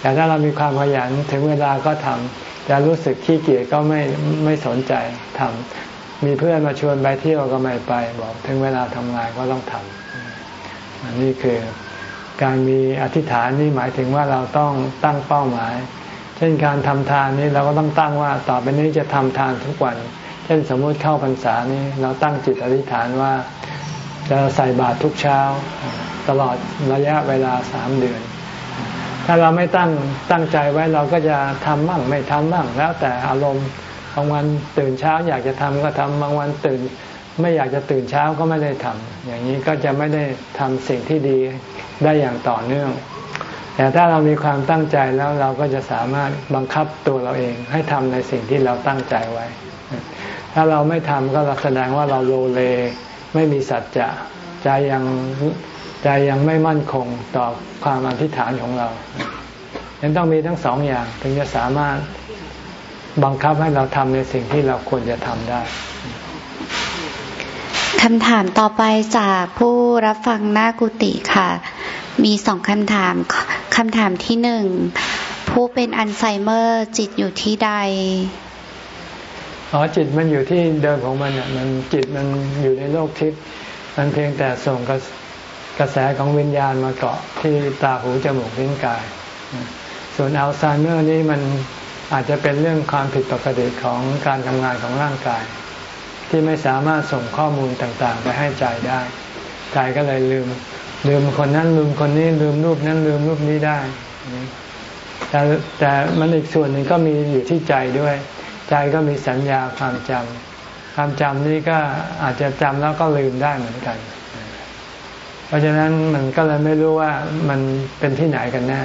แต่ถ้าเรามีความขยันถึงเวลาก็ทำจะรู้สึกขี้เกียจก็ไม่ไม่สนใจทำมีเพื่อนมาชวนไปเที่ยวก็ไม่ไป บอกถึงเวลาทำงานก็ต้องทำอันนี้คือการมีอธิษฐานนี่หมายถึงว่าเราต้องตั้งเป้าหมาย เช่นการทำทานนี่เราก็ต้องตั้งว่าต่อไปนี้จะทำทานทุกวัน เช่นสมมติเข้าพรรษานี้เราตั้งจิตอธิษฐานว่าจะใส่บาตรทุกเช้า ตลอดระยะเวลาสามเดือน ถ้าเราไม่ตั้งตั้งใจไว้เราก็จะทำบ้างไม่ทำบ้างแล้วแต่อารมณ์บางวันตื่นเช้าอยากจะทำก็ทำบางวันตื่นไม่อยากจะตื่นเช้าก็ไม่ได้ทำอย่างนี้ก็จะไม่ได้ทำสิ่งที่ดีได้อย่างต่อเนื่อง แต่ถ้าเรามีความตั้งใจแล้วเราก็จะสามารถบังคับตัวเราเองให้ทำในสิ่งที่เราตั้งใจไว้ ถ้าเราไม่ทำก็แสดงว่าเราโลเล ไม่มีสัจจะใจยังใจยังไม่มั่นคงต่อความอธิษฐานของเรายังต้องมีทั้งสองอย่างถึงจะสามารถบังคับให้เราทำในสิ่งที่เราควรจะทำได้คำถามต่อไปจากผู้รับฟังหน้ากุฏิค่ะ มีสองคำถาม คำถามที่หนึ่ง ผู้เป็นอัลไซเมอร์จิตอยู่ที่ใด อ๋อจิตมันอยู่ที่เดิมของมันเนี่ยมันจิตมันอยู่ในโลกทิพย์มันเพียงแต่ส่งกระกระแสของวิญญาณมาเกาะที่ตาหูจมูกลิ้นกาย ส่วนอัลไซเมอร์นี้มันอาจจะเป็นเรื่องความผิดปกติของการทำงานของร่างกาย ที่ไม่สามารถส่งข้อมูลต่างๆ ไปให้ใจได้ใจก็เลยลืม ลืมคนนั้นลืมคนนี้ลืมรูปนั้นลืมรูปนี้ได้ แต่แต่มันอีกส่วนหนึ่งก็มีอยู่ที่ใจด้วย ใจก็มีสัญญาความจำความจำนี้ก็อาจจะจำแล้วก็ลืมได้เหมือนกัน เพราะฉะนั้นมันก็เลยไม่รู้ว่ามันเป็นที่ไหนกันแน่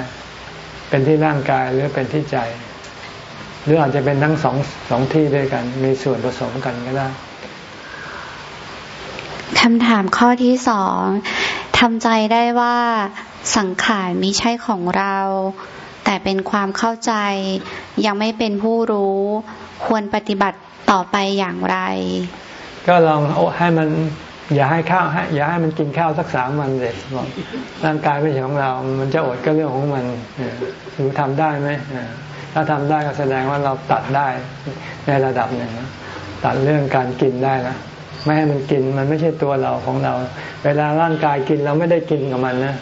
เป็นที่ร่างกายหรือเป็นที่ใจ หรืออาจจะเป็นทั้งสองสองที่ด้วยกัน มีส่วนผสมกันก็ได้คำถามข้อที่สองทำใจได้ว่าสังขารมิใช่ของเรา แต่เป็นความเข้าใจ ยังไม่เป็นผู้รู้ ควรปฏิบัติต่อไปอย่างไร ก็ลองให้มันอย่าให้ข้าวให้อย่าให้มันกินข้าวสักสามวันเลยบอกร่างกายไม่ใช่ของเรา มันจะอดก็เรื่องของมันหรือทำได้ไหมถ้าทำได้ก็แสดงว่าเราตัดได้ในระดับหนึ่งตัดเรื่องการกินได้แล้วไม่ให้มันกินมันไม่ใช่ตัวเราของเรา เวลาร่างกายกินเราไม่ได้กินกับมันนะ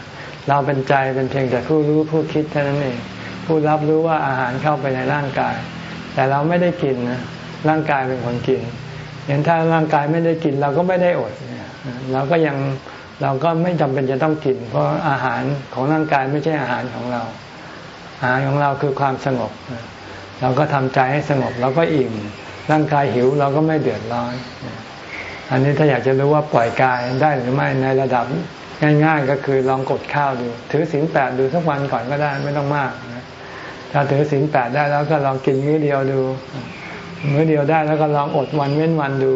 เราเป็นใจเป็นเพียงแต่ผู้รู้ผู้คิดเท่านั้นเองผู้รับรู้ว่าอาหารเข้าไปในร่างกาย แต่เราไม่ได้กินนะร่างกายเป็นคนกินเห็นถ้าร่างกายไม่ได้กินเราก็ไม่ได้อดเราก็ยังเราก็ไม่จำเป็นจะต้องกิน เพราะอาหารของร่างกายไม่ใช่อาหารของเรา อาหารของเราคือความสงบ เราก็ทำใจให้สงบเราก็อิ่ม ร่างกายหิวเราก็ไม่เดือดร้อนอันนี้ถ้าอยากจะรู้ว่าปล่อยกายได้หรือไม่ในระดับง่าย ๆ ก็คือลองกดข้าวดู ถือศีลแปดดูสักวันก่อนก็ได้ไม่ต้องมาก ถ้าถือศีลแปดได้แล้วก็ลองกินมื้อเดียวดู มื้อเดียวได้แล้วก็ลองอดวันเว้นวันดู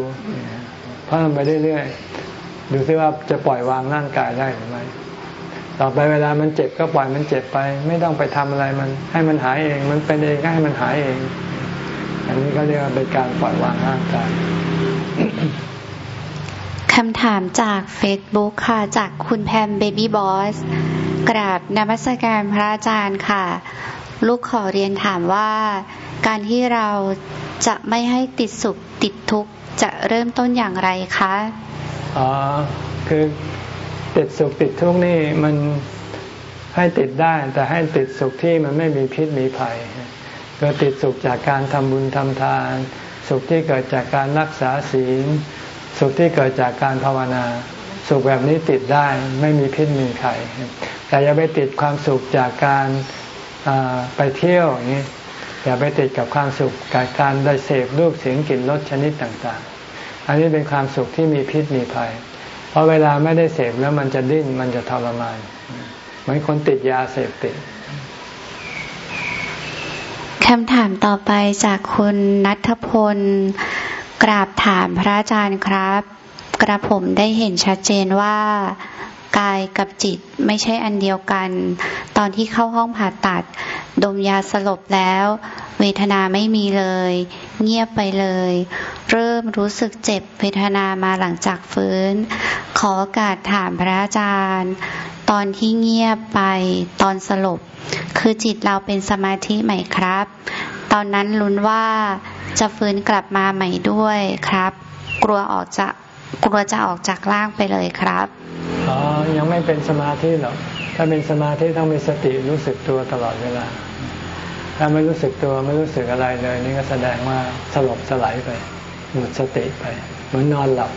เพิ่มไปเรื่อยๆดูซิว่าจะปล่อยวางร่างกายได้หรือไม่ต่อไปเวลามันเจ็บก็ปล่อยมันเจ็บไป ไม่ต้องไปทำอะไรมัน ให้มันหายเอง มันเป็นเองให้มันหายเอง อันนี้ก็เรียกว่าเป็นการปล่อยวางร่างกายคำถามจากเฟซบุ๊กค่ะ จากคุณแพม Baby Boss กราบนมัสการพระอาจารย์ค่ะ ลูกขอเรียนถามว่า การที่เราจะไม่ให้ติดสุขติดทุกข์จะเริ่มต้นอย่างไรคะอ๋อคือติดสุขติดทุกข์นี่มันให้ติดได้แต่ให้ติดสุขที่มันไม่มีพิษมีภัยก็ติดสุขจากการทำบุญทำทาน สุขที่เกิดจากการรักษาศีล สุขที่เกิดจากการภาวนา สุขแบบนี้ติดได้ไม่มีพิษมีภัยแต่อย่าไปติดความสุขจากการ ไปเที่ยวอย่างนี้อย่าไปติดกับความสุขกับการได้เสพรูปเสียงกลิ่นรสชนิดต่างๆ อันนี้เป็นความสุขที่มีพิษมีภัย เพราะเวลาไม่ได้เสพแล้วมันจะดิ้นมันจะทรมานเหมือนคนติดยาเสพติดคำถามต่อไปจากคุณนัทพล กราบถามพระอาจารย์ครับ กระผมได้เห็นชัดเจนว่า กายกับจิตไม่ใช่อันเดียวกัน ตอนที่เข้าห้องผ่าตัด ดมยาสลบแล้ว เวทนาไม่มีเลย เงียบไปเลย เริ่มรู้สึกเจ็บเวทนามาหลังจากฟื้น ขอโอกาสถามพระอาจารย์ ตอนที่เงียบไปตอนสลบ คือจิตเราเป็นสมาธิไหมครับ ตอนนั้นลุ้นว่าจะฟื้นกลับมาใหม่ด้วยครับ กลัวออกจะก ลัวจะออกจากร่างไปเลยครับอ๋อยังไม่เป็นสมาธิหรอกถ้าเป็นสมาธิต้องมีสติรู้สึกตัวตลอดเวลา ถ้าไม่รู้สึกตัวไม่รู้สึกอะไรเลย นี่ก็แสดงว่าสลบสลายไปหมดสติไป เหมือนนอนหลับ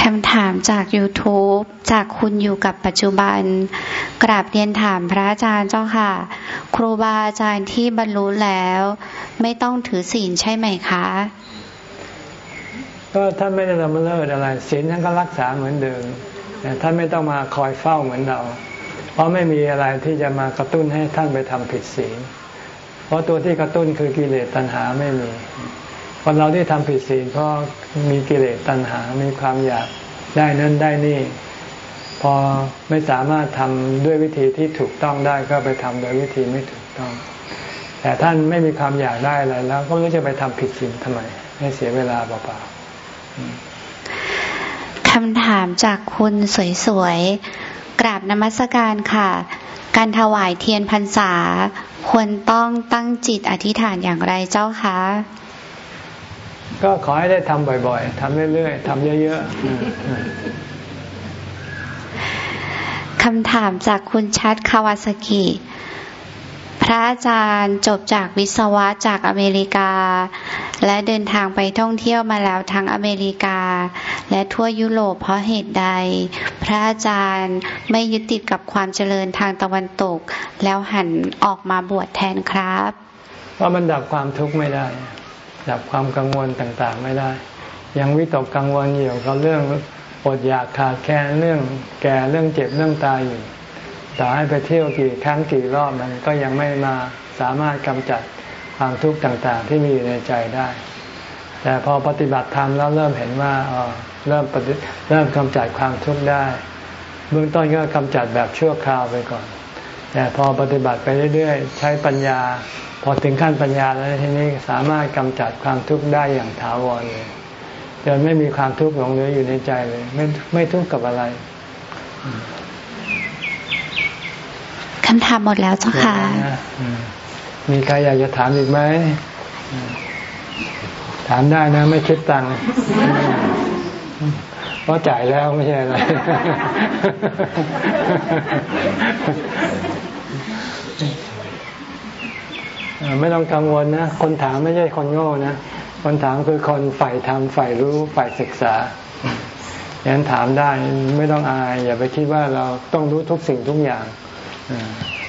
คำถามจาก YouTube จากคุณอยู่กับปัจจุบัน กราบเรียนถามพระอาจารย์เจ้าค่ะ ครูบาอาจารย์ที่บรรลุแล้ว ไม่ต้องถือศีลใช่ไหมคะ ก็ท่านไม่ได้ละเมิดอะไรศีลท่านก็รักษาเหมือนเดิมแต่ท่านไม่ต้องมาคอยเฝ้าเหมือนเรา เพราะไม่มีอะไรที่จะมากระตุ้นให้ท่านไปทำผิดศีลเพราะตัวที่กระตุ้นคือกิเลสตัณหาไม่มี คนเราที่ทำผิดศีลเพราะมีกิเลสตัณหา มีความอยากได้นั่นได้นี่ พอไม่สามารถทำด้วยวิธีที่ถูกต้องได้ก็ไปทำโดยวิธีไม่ถูกต้อง แต่ท่านไม่มีความอยากได้อะไรแล้ว ก็ไม่รู้จะไปทำผิดศีลทำไม ให้เสียเวลาเปล่าๆ คำถามจากคุณสวยๆ กราบนมัสการค่ะ การถวายเทียนพรรษา ควรต้องตั้งจิตอธิษฐานอย่างไรเจ้าคะ ก็ขอให้ได้ทำบ่อยๆ ทำเรื่อยๆ ทำเยอะๆคำถามจากคุณชัดคาวาสกิ พระอาจารย์จบจากวิศวะจากอเมริกา และเดินทางไปท่องเที่ยวมาแล้วทั้งอเมริกา และทั่วยุโรปเพราะเหตุใด พระอาจารย์ไม่ยึดติดกับความเจริญทางตะวันตก แล้วหันออกมาบวชแทนครับว่ามันดับความทุกข์ไม่ได้ ดับความกังวลต่างๆไม่ได้ ยังวิตกกังวลอยู่กับเรื่องอดอยากขาดแคลนเรื่องแก่เรื่องเจ็บเรื่องตายอยู่ ต่อให้ไปเที่ยวกี่ครั้งกี่รอบมันก็ยังไม่มาสามารถกำจัดความทุกข์ต่างๆ ที่มีอยู่ในใจได้ แต่พอปฏิบัติธรรมแล้วเริ่มเห็นว่าเริ่มปฏิเริ่มกำจัดความทุกข์ได้ เบื้องต้นก็กำจัดแบบชั่วคราวไปก่อน แต่พอปฏิบัติไปเรื่อยๆ ใช้ปัญญา พอถึงขั้นปัญญาแล้วทีนี้สามารถกำจัดความทุกข์ได้อย่างถาวรเลยจนไม่มีความทุกข์หลงเหลืออยู่ในใจเลย ไม่ไม่ทุกข์กับอะไร คำถามหมดแล้วเจ้าค่ะ มีใครอยากจะถามอีกไหม ถามได้นะ ไม่คิดตังค์เพราะจ่ายแล้วไม่ใช่อะไรไม่ต้องกังวลนะ คนถามไม่ใช่คนโง่นะ คนถามคือคนฝ่ายทำฝ่ายรู้ฝ่ายศึกษาอย่างนั้นถามได้ไม่ต้องอาย อย่าไปคิดว่าเราต้องรู้ทุกสิ่งทุกอย่าง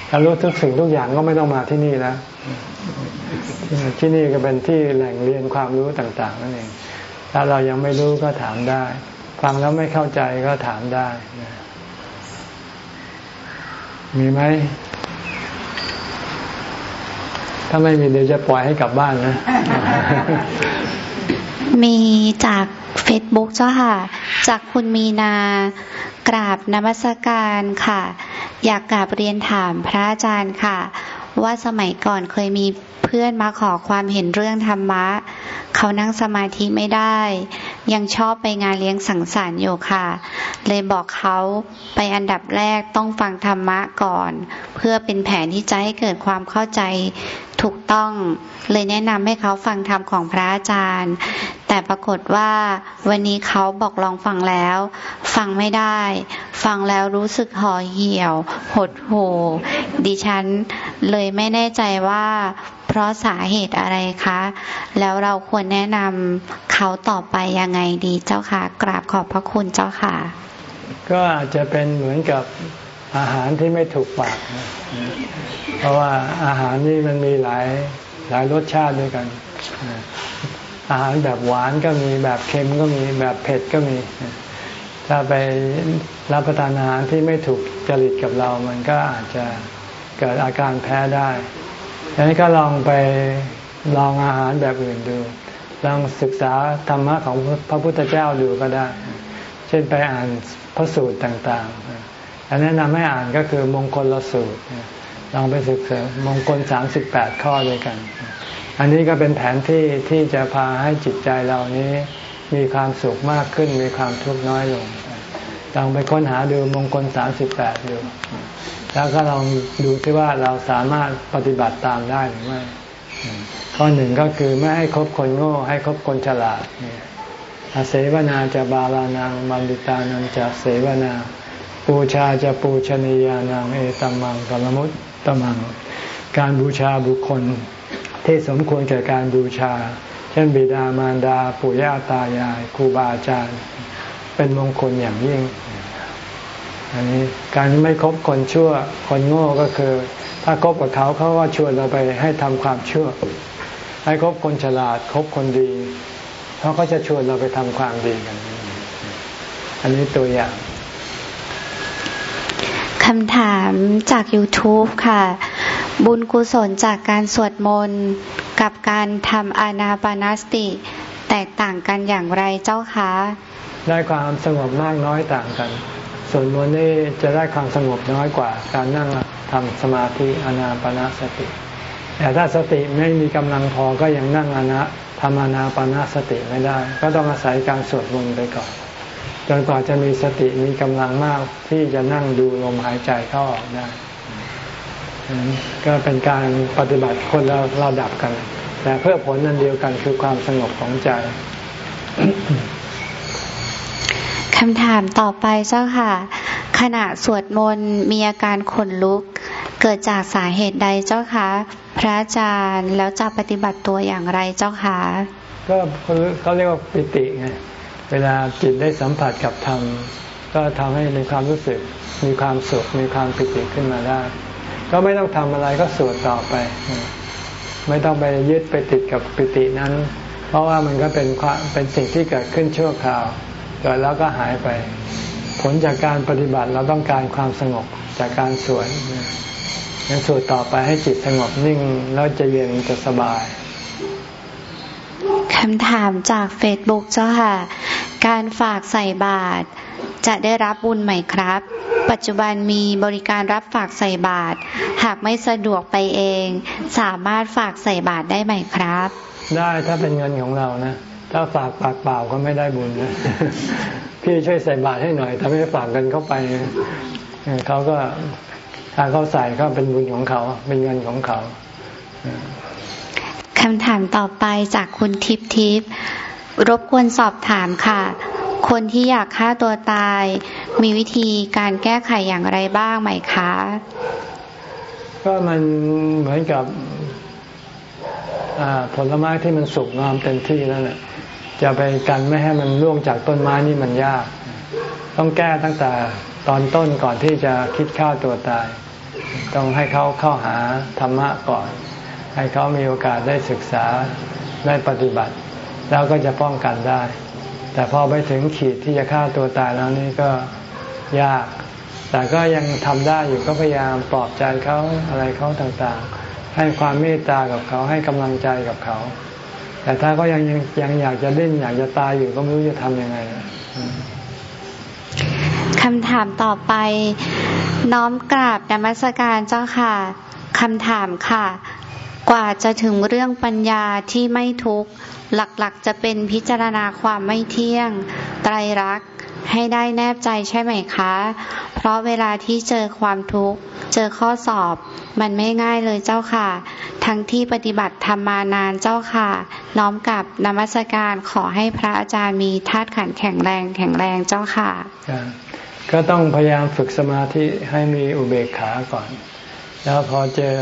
ถ้ารู้ทุกสิ่งทุกอย่างก็ไม่ต้องมาที่นี่แล้ว ที่นี่ก็เป็นที่แหล่งเรียนความรู้ต่าง ๆ นั่นเอง ถ้าเรายังไม่รู้ก็ถามได้ ฟังแล้วไม่เข้าใจก็ถามได้ มีไหม ถ้าไม่มีเดี๋ยวจะปล่อยให้กลับบ้านนะ มีจากเฟซบุ๊กเจ้าค่ะ จากคุณมีนากราบนมัสการค่ะ อยากกราบเรียนถามพระอาจารย์ค่ะ ว่าสมัยก่อนเคยมีเพื่อนมาขอความเห็นเรื่องธรรมะ เขานั่งสมาธิไม่ได้ ยังชอบไปงานเลี้ยงสังสรรค์อยู่ค่ะ เลยบอกเขาไปอันดับแรกต้องฟังธรรมะก่อน เพื่อเป็นแผนที่จะให้เกิดความเข้าใจ ถูกต้อง เลยแนะนำให้เขาฟังธรรมของพระอาจารย์ แต่ปรากฏว่าวันนี้เขาบอกลองฟังแล้ว ฟังไม่ได้ ฟังแล้วรู้สึกห่อเหี่ยว หดหู่ดิฉันเลยไม่แน่ใจว่าเพราะสาเหตุอะไรคะ แล้วเราควรแนะนำเขาต่อไปยังไงดีเจ้าค่ะ กราบขอบพระคุณเจ้าค่ะ ก็อาจจะเป็นเหมือนกับ อาหารที่ไม่ถูกปาก เพราะว่าอาหารนี่มันมีหลายหลายรสชาติด้วยกัน อาหารแบบหวานก็มีแบบเค็มก็มีแบบเผ็ดก็มี ถ้าไปรับประทานอาหารที่ไม่ถูกจริตกับเรา มันก็อาจจะเกิดอาการแพ้ได้ดังนั้นก็ลองไปลองอาหารแบบอื่นดู ลองศึกษาธรรมะของพระพุทธเจ้าดูก็ได้ เช่นไปอ่านพระสูตรต่าง ๆ แนะนำให้อ่านก็คือมงคลละสูตรลองไปศึกษามงคลสามสิบแปดข้อด้วยกัน อันนี้ก็เป็นแผนที่ที่จะพาให้จิตใจเรานี้มีความสุขมากขึ้น มีความทุกข์น้อยลง ลองไปค้นหาดูมงคลสามสิบแปดดู แล้วก็ลองดูที่ว่าเราสามารถปฏิบัติตามได้หรือไม่ ข้อหนึ่งก็คือไม่ให้คบคนโง่ ให้คบคนฉลาดอาเสวนาจะบาลานังบันดิตานังจะเสวนา ปูชาจะปูชนียานังเอตัมมังกัลมุตตมัง การบูชาบุคคล ที่สมควรแก่การบูชา เช่นบิดามารดาปู่ย่าตายายครูบาอาจารย์ เป็นมงคลอย่างยิ่ง อันนี้การไม่คบคนชั่วคนโง่ก็คือ ถ้าคบกับเขาเขาก็ชวนเราไปให้ทำความชั่ว ให้คบคนฉลาดคบคนดีเขาก็จะชวนเราไปทำความดีกัน อันนี้ตัวอย่าง คำถามจาก YouTube ค่ะ บุญกุศลจากการสวดมนต์กับการทำอานาปานสติ แตกต่างกันอย่างไรเจ้าคะ ได้ความสงบมากน้อยต่างกัน ส่วนมนต์นี่จะได้ความสงบน้อยกว่า การนั่งทำสมาธิอานาปานสติ แต่ถ้าสติไม่มีกำลังพอก็ยังนั่งอานาทำอานาปานสติไม่ได้ ก็ต้องอาศัยการสวดมนต์ไปก่อน จนกว่าจะมีสติมีกำลังมากที่จะนั่งดูลมหายใจเข้าออกได้ก็เป็นการปฏิบัติคนละระดับกัน แต่เพื่อผลนั้นเดียวกันคือความสงบของใจคำถามต่อไปเจ้าค่ะ ขณะสวดมนต์มีอาการขนลุก เกิดจากสาเหตุใดเจ้าคะพระอาจารย์แล้วจะปฏิบัติตัวอย่างไรเจ้าคะก็เขาเรียกว่าปิติไง เวลาจิตได้สัมผัสกับธรรมก็ทำให้มีความรู้สึก มีความสุข มีความปิติขึ้นมาได้ ก็ไม่ต้องทำอะไรก็สวดต่อไป ไม่ต้องไปยึดไปติดกับปิตินั้น เพราะว่ามันก็เป็นความเป็นสิ่งที่เกิดขึ้นชั่วคราวเกิดแล้วก็หายไป ผลจากการปฏิบัติเราต้องการความสงบจากการสวดยังสวดต่อไปให้จิตสงบนิ่งแล้วจะเย็นจะสบาย คำถามจากเฟซบุ๊กเจ้าค่ะ การฝากใส่บาตรจะได้รับบุญไหมครับ ปัจจุบันมีบริการรับฝากใส่บาตรหากไม่สะดวกไปเอง สามารถฝากใส่บาตรได้ไหมครับ ได้ถ้าเป็นเงินของเรานะ ถ้าฝากปากเปล่าก็ไม่ได้บุญนะพี่ช่วยใส่บาตรให้หน่อยถ้าไม่ฝากเงินเข้าไปเขาก็ถ้าเขาใส่ก็เป็นบุญของเขา เป็นเงินของเขา คำถามต่อไปจากคุณทิพทิพรบกวนสอบถามค่ะ คนที่อยากฆ่าตัวตาย มีวิธีการแก้ไขอย่างไรบ้างไหมคะ ก็มันเหมือนกับผลไม้ที่มันสุกงามเต็มที่แล้วเนี่ยจะไปกันไม่ให้มันร่วงจากต้นไม้นี่มันยาก ต้องแก้ตั้งแต่ตอนต้นก่อนที่จะคิดฆ่าตัวตาย ต้องให้เขาเข้าหาธรรมะก่อน ให้เขามีโอกาสได้ศึกษาได้ปฏิบัติ แล้วก็จะป้องกันได้ แต่พอไปถึงขีดที่จะฆ่าตัวตายแล้วนี่ก็ยาก แต่ก็ยังทำได้อยู่ก็พยายามปลอบใจเขาอะไรเขาต่างๆ ให้ความเมตตากับเขาให้กำลังใจกับเขา แต่ถ้าก็ยังยังยงอยากจะเล่นอยากจะตายอยู่ก็ไม่รู้จะทำยังไงคำถามต่อไปน้อมกราบนมัสการเจ้าค่ะคำถามค่ะ กว่าจะถึงเรื่องปัญญาที่ไม่ทุกข์ หลักๆจะเป็นพิจารณาความไม่เที่ยง ไตรรักษ์ให้ได้แนบใจใช่ไหมคะ เพราะเวลาที่เจอความทุกข์ เจอข้อสอบ มันไม่ง่ายเลยเจ้าค่ะ ทั้งที่ปฏิบัติธรรมมานานเจ้าค่ะ น้อมกับนมัสการขอให้พระอาจารย์มีธาตุขันแข็งแรงแข็งแรงเจ้าค่ะ ก็ต้องพยายามฝึกสมาธิให้มีอุเบกขาก่อน แล้วพอเจอ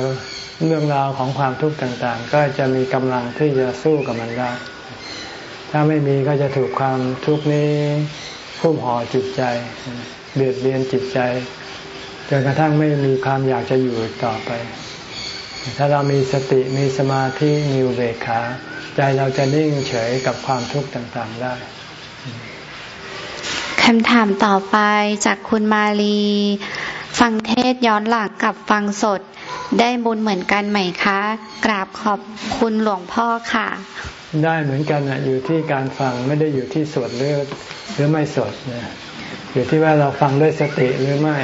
เรื่องราวของความทุกข์ต่างๆ ก็จะมีกำลังที่จะสู้กับมันได้ ถ้าไม่มีก็จะถูกความทุกข์นี้พุ่มห่อจิตใจ เบียดเบียนจิตใจจนกระทั่งไม่มีความอยากจะอยู่ต่อไป ถ้าเรามีสติมีสมาธิมีอุเบกขา ใจเราจะนิ่งเฉยกับความทุกข์ต่างๆได้คำถามต่อไปจากคุณมาลี ฟังเทศย้อนหลังกับฟังสด ได้บุญเหมือนกันไหมคะ กราบขอบคุณหลวงพ่อค่ะ ได้เหมือนกันนะอยู่ที่การฟังไม่ได้อยู่ที่สวดหรือหรือไม่สดนะอยู่ที่ว่าเราฟังด้วยสติหรือไม่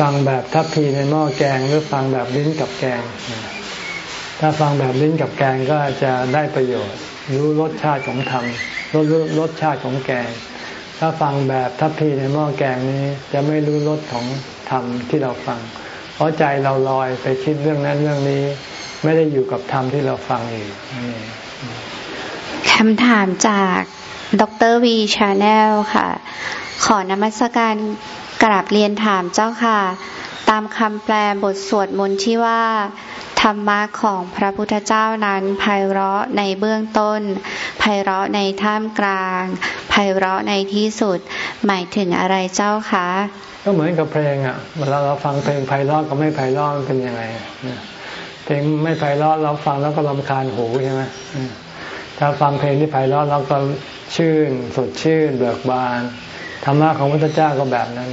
ฟังแบบทัพพีในหม้อแกงหรือฟังแบบลิ้นกับแกง ถ้าฟังแบบลิ้นกับแกงก็จะได้ประโยชน์ รู้รสชาติของธรรมรู้รสชาติของแกง ถ้าฟังแบบทัพพีในหม้อแกงนี้จะไม่รู้รสของธรรมที่เราฟัง เพราะใจเราลอยไปคิดเรื่องนั้นเรื่องนี้ ไม่ได้อยู่กับธรรมที่เราฟังอยู่คำถามจากดรวี Channel ค่ะ ขอนมัสการกราบเรียนถามเจ้าค่ะ ตามคำแปลบทสวดมนต์ที่ว่า ธรรมะของพระพุทธเจ้านั้นไพเราะในเบื้องต้นไพเราะในท่ามกลางไพเราะในที่สุด หมายถึงอะไรเจ้าคะ ก็เหมือนกับเพลงอะเวลาเราฟังเพลงไพเราะกับไม่ไพเราะมันเป็นยังไงเพลงไม่ไพเราะเราฟังแล้วก็ลำคาญหูใช่ไหมถ้าฟังเพลงที่ไพเราะเราก็ชื่น สดชื่น เบิกบานธรรมะของพระพุทธเจ้าก็แบบนั้น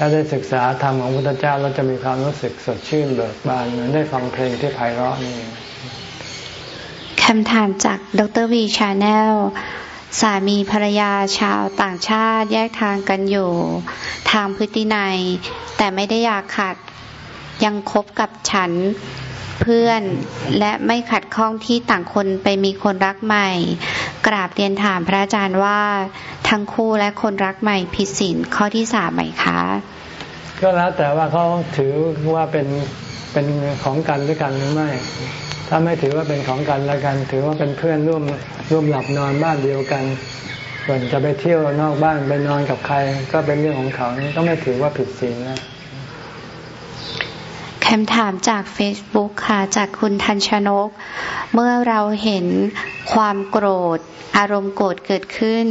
ถ้าได้ศึกษาธรรมของพระพุทธเจ้าเราจะมีความรู้สึกสดชื่นเบิกบานเหมือนได้ฟังเพลงที่ไพเราะนี่คำถามจากดรวีชาแนลสามีภรรยาชาวต่างชาติแยกทางกันอยู่ ทางพฤตินัย แต่ไม่ได้อยากขัดยังคบกับฉันเพื่อนและไม่ขัดข้องที่ต่างคนไปมีคนรักใหม่ กราบเรียนถามพระอาจารย์ว่า ทั้งคู่และคนรักใหม่ผิดศีลข้อที่สามไหมคะ ก็แล้วแต่ว่าเขาถือว่าเป็นเป็นของกันหรือกันหรือไม่ ถ้าไม่ถือว่าเป็นของกันแล้วกัน ถือว่าเป็นเพื่อนร่วมร่วมหลับนอนบ้านเดียวกันส่วนจะไปเที่ยวนอกบ้านไปนอนกับใคร ก็เป็นเรื่องของเขาก็ไม่ถือว่าผิดศีลนะ คำถามจาก Facebook ค่ะ จากคุณทันชนก เมื่อเราเห็นความโกรธ อารมณ์โกรธเกิดขึ้น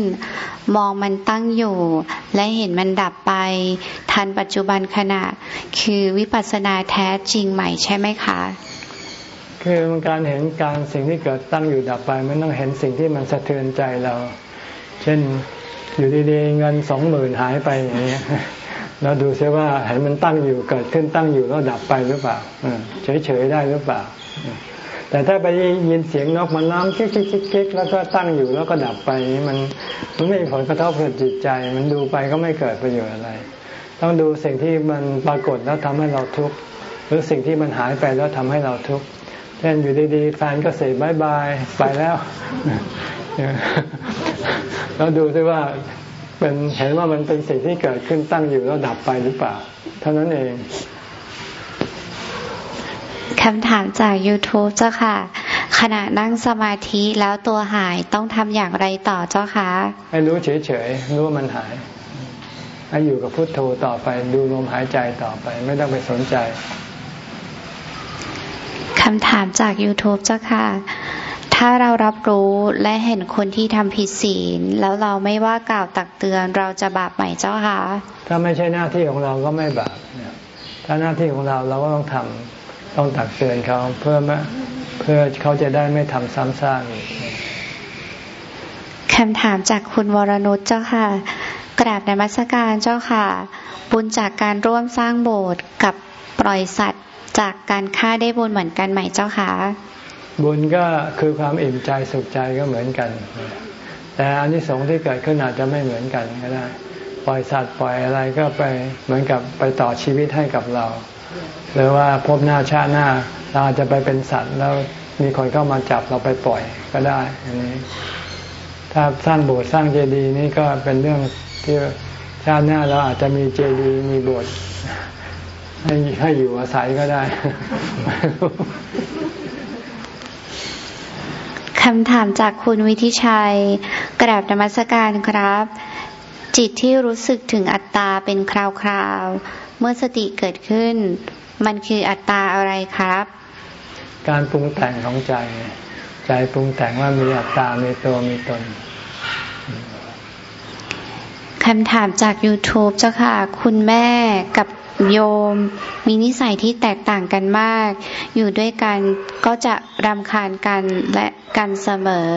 มองมันตั้งอยู่ และเห็นมันดับไป ทันปัจจุบันขณะ คือวิปัสสนาแท้จริงใหม่ใช่ไหมคะ คือมันการเห็นการสิ่งที่เกิดตั้งอยู่ดับไป มันต้องเห็นสิ่งที่มันสะเทือนใจเรา เช่นอยู่ดีๆเงินสองหมื่นหายไปอย่างนี้ เราดูซิว่าเห็นมันตั้งอยู่เกิดขึ้นตั้งอยู่แล้วดับไปหรือเปล่าเฉยๆได้หรือเปล่า แต่ถ้าไปยินเสียงนกมันร้องคิกคิกคิกแล้วก็ตั้งอยู่แล้วก็ดับไปมันมันไม่มีผลกระทบกับจิตใจ มันดูไปก็ไม่เกิดประโยชน์อะไร ต้องดูสิ่งที่มันปรากฏแล้วทำให้เราทุกข์หรือสิ่งที่มันหายไปแล้วทำให้เราทุกข์เช่นอยู่ดีๆแฟนก็เสียบายบายไปแล้วแล้วดูซิว่า เป็นเห็นว่ามันเป็นสิ่งที่เกิดขึ้นตั้งอยู่แล้วดับไปหรือเปล่า เท่านั้นเองคำถามจาก YouTube เจ้าค่ะ ขณะนั่งสมาธิแล้วตัวหายต้องทำอย่างไรต่อเจ้าคะให้รู้เฉยๆ รู้ว่ามันหาย ให้อยู่กับพุทโธต่อไป ดูลมหายใจต่อไป ไม่ต้องไปสนใจคำถามจาก YouTube เจ้าค่ะ ถ้าเรารับรู้และเห็นคนที่ทำผิดศีล แล้วเราไม่ว่ากล่าวตักเตือนเราจะบาปไหมเจ้าคะถ้าไม่ใช่หน้าที่ของเราก็ไม่บาปถ้าหน้าที่ของเราเราก็ต้องทำต้องตักเตือนเขาเพื่อเพื่อเขาจะได้ไม่ทำซ้ำซากอีกคำถามจากคุณวรนุชเจ้าค่ะ กราบในมัสการเจ้าค่ะ บุญจากการร่วมสร้างโบสถ์กับปล่อยสัตว์จากการฆ่าได้บุญเหมือนกันไหมเจ้าค่ะ บุญก็คือความอิ่มใจสุขใจก็เหมือนกัน แต่อันที่สงที่เกิดขึ้นอาจจะไม่เหมือนกันก็ได้ ปล่อยสัตว์ปล่อยอะไรก็ไปเหมือนกับไปต่อชีวิตให้กับเรา หรือว่าพบหน้าชาติหน้า เราอาจจะไปเป็นสัตว์แล้วมีคนเข้ามาจับเราไปปล่อยก็ได้ อันนี้ ถ้าสร้างโบสถ์สร้างเจดีย์นี่ก็เป็นเรื่องที่ชาติหน้าเราอาจจะมีเจดีย์มีโบสถ์ให้ให้อยู่อาศัยก็ได้ คำถามจากคุณวิทิชัย กราบนมัสการครับ จิตที่รู้สึกถึงอัตตาเป็นคราวๆ เมื่อสติเกิดขึ้น มันคืออัตตาอะไรครับ การปรุงแต่งของใจ ใจปรุงแต่งว่ามีอัตตา มีตัวมีตนคำถามจาก YouTube เจ้าค่ะ คุณแม่กับ โยม มีนิสัยที่แตกต่างกันมาก อยู่ด้วยกันก็จะรำคาญกันและกันเสมอ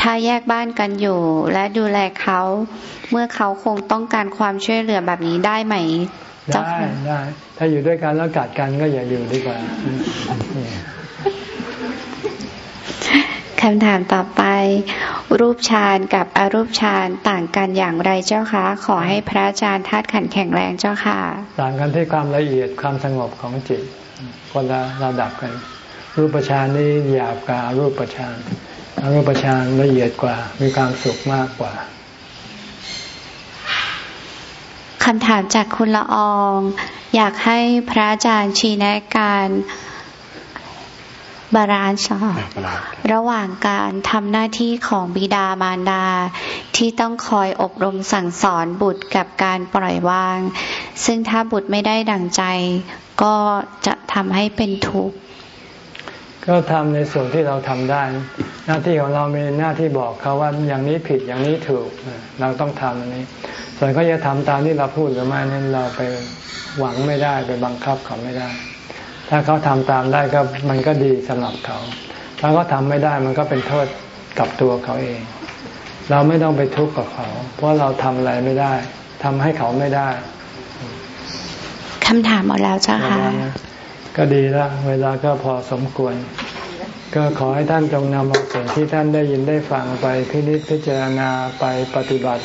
ถ้าแยกบ้านกันอยู่และดูแลเขา เมื่อเขาคงต้องการความช่วยเหลือแบบนี้ได้ไหมได้ได้ ถ้าอยู่ด้วยกันแล้วกัดกันก็อย่าอยู่ดีกว่า คำถามต่อไป รูปฌานกับอรูปฌานต่างกันอย่างไรเจ้าคะ ขอให้พระอาจารย์ธาตุขันแข็งแรงเจ้าค่ะ ต่างกันที่ความละเอียดความสงบของจิต คนละระดับกัน รูปฌานนี่หยาบกว่ารูปฌานอรูปฌานละเอียดกว่า มีความสุขมากกว่าคำถามจากคุณละออง อยากให้พระอาจารย์ชี้แนะการ บาลานซ์ระหว่างการทำหน้าที่ของบิดามารดา ที่ต้องคอยอบรมสั่งสอนบุตรกับการปล่อยวาง ซึ่งถ้าบุตรไม่ได้ดังใจ ก็จะทำให้เป็นทุกข์ก็ทำในส่วนที่เราทำได้ หน้าที่ของเรามีหน้าที่บอกเขาว่าอย่างนี้ผิดอย่างนี้ถูก เราต้องทำอันนี้ ส่วนเขาจะทำตามที่เราพูดหรือไม่นั้นเราไปหวังไม่ได้ไปบังคับเขาไม่ได้ ถ้าเขาทำตามได้ก็มันก็ดีสำหรับเขา ถ้าเขาทำไม่ได้มันก็เป็นโทษกับตัวเขาเอง เราไม่ต้องไปทุกข์กับเขา เพราะเราทำอะไรไม่ได้ทำให้เขาไม่ได้คำถามหมดแล้วจ้าค่ะ ก็ดีแล้วเวลาก็พอสมควร ก็ขอให้ท่านจงนำเอาสิ่งที่ท่านได้ยินได้ฟังไปพินิจพิจารณาไปปฏิบัติ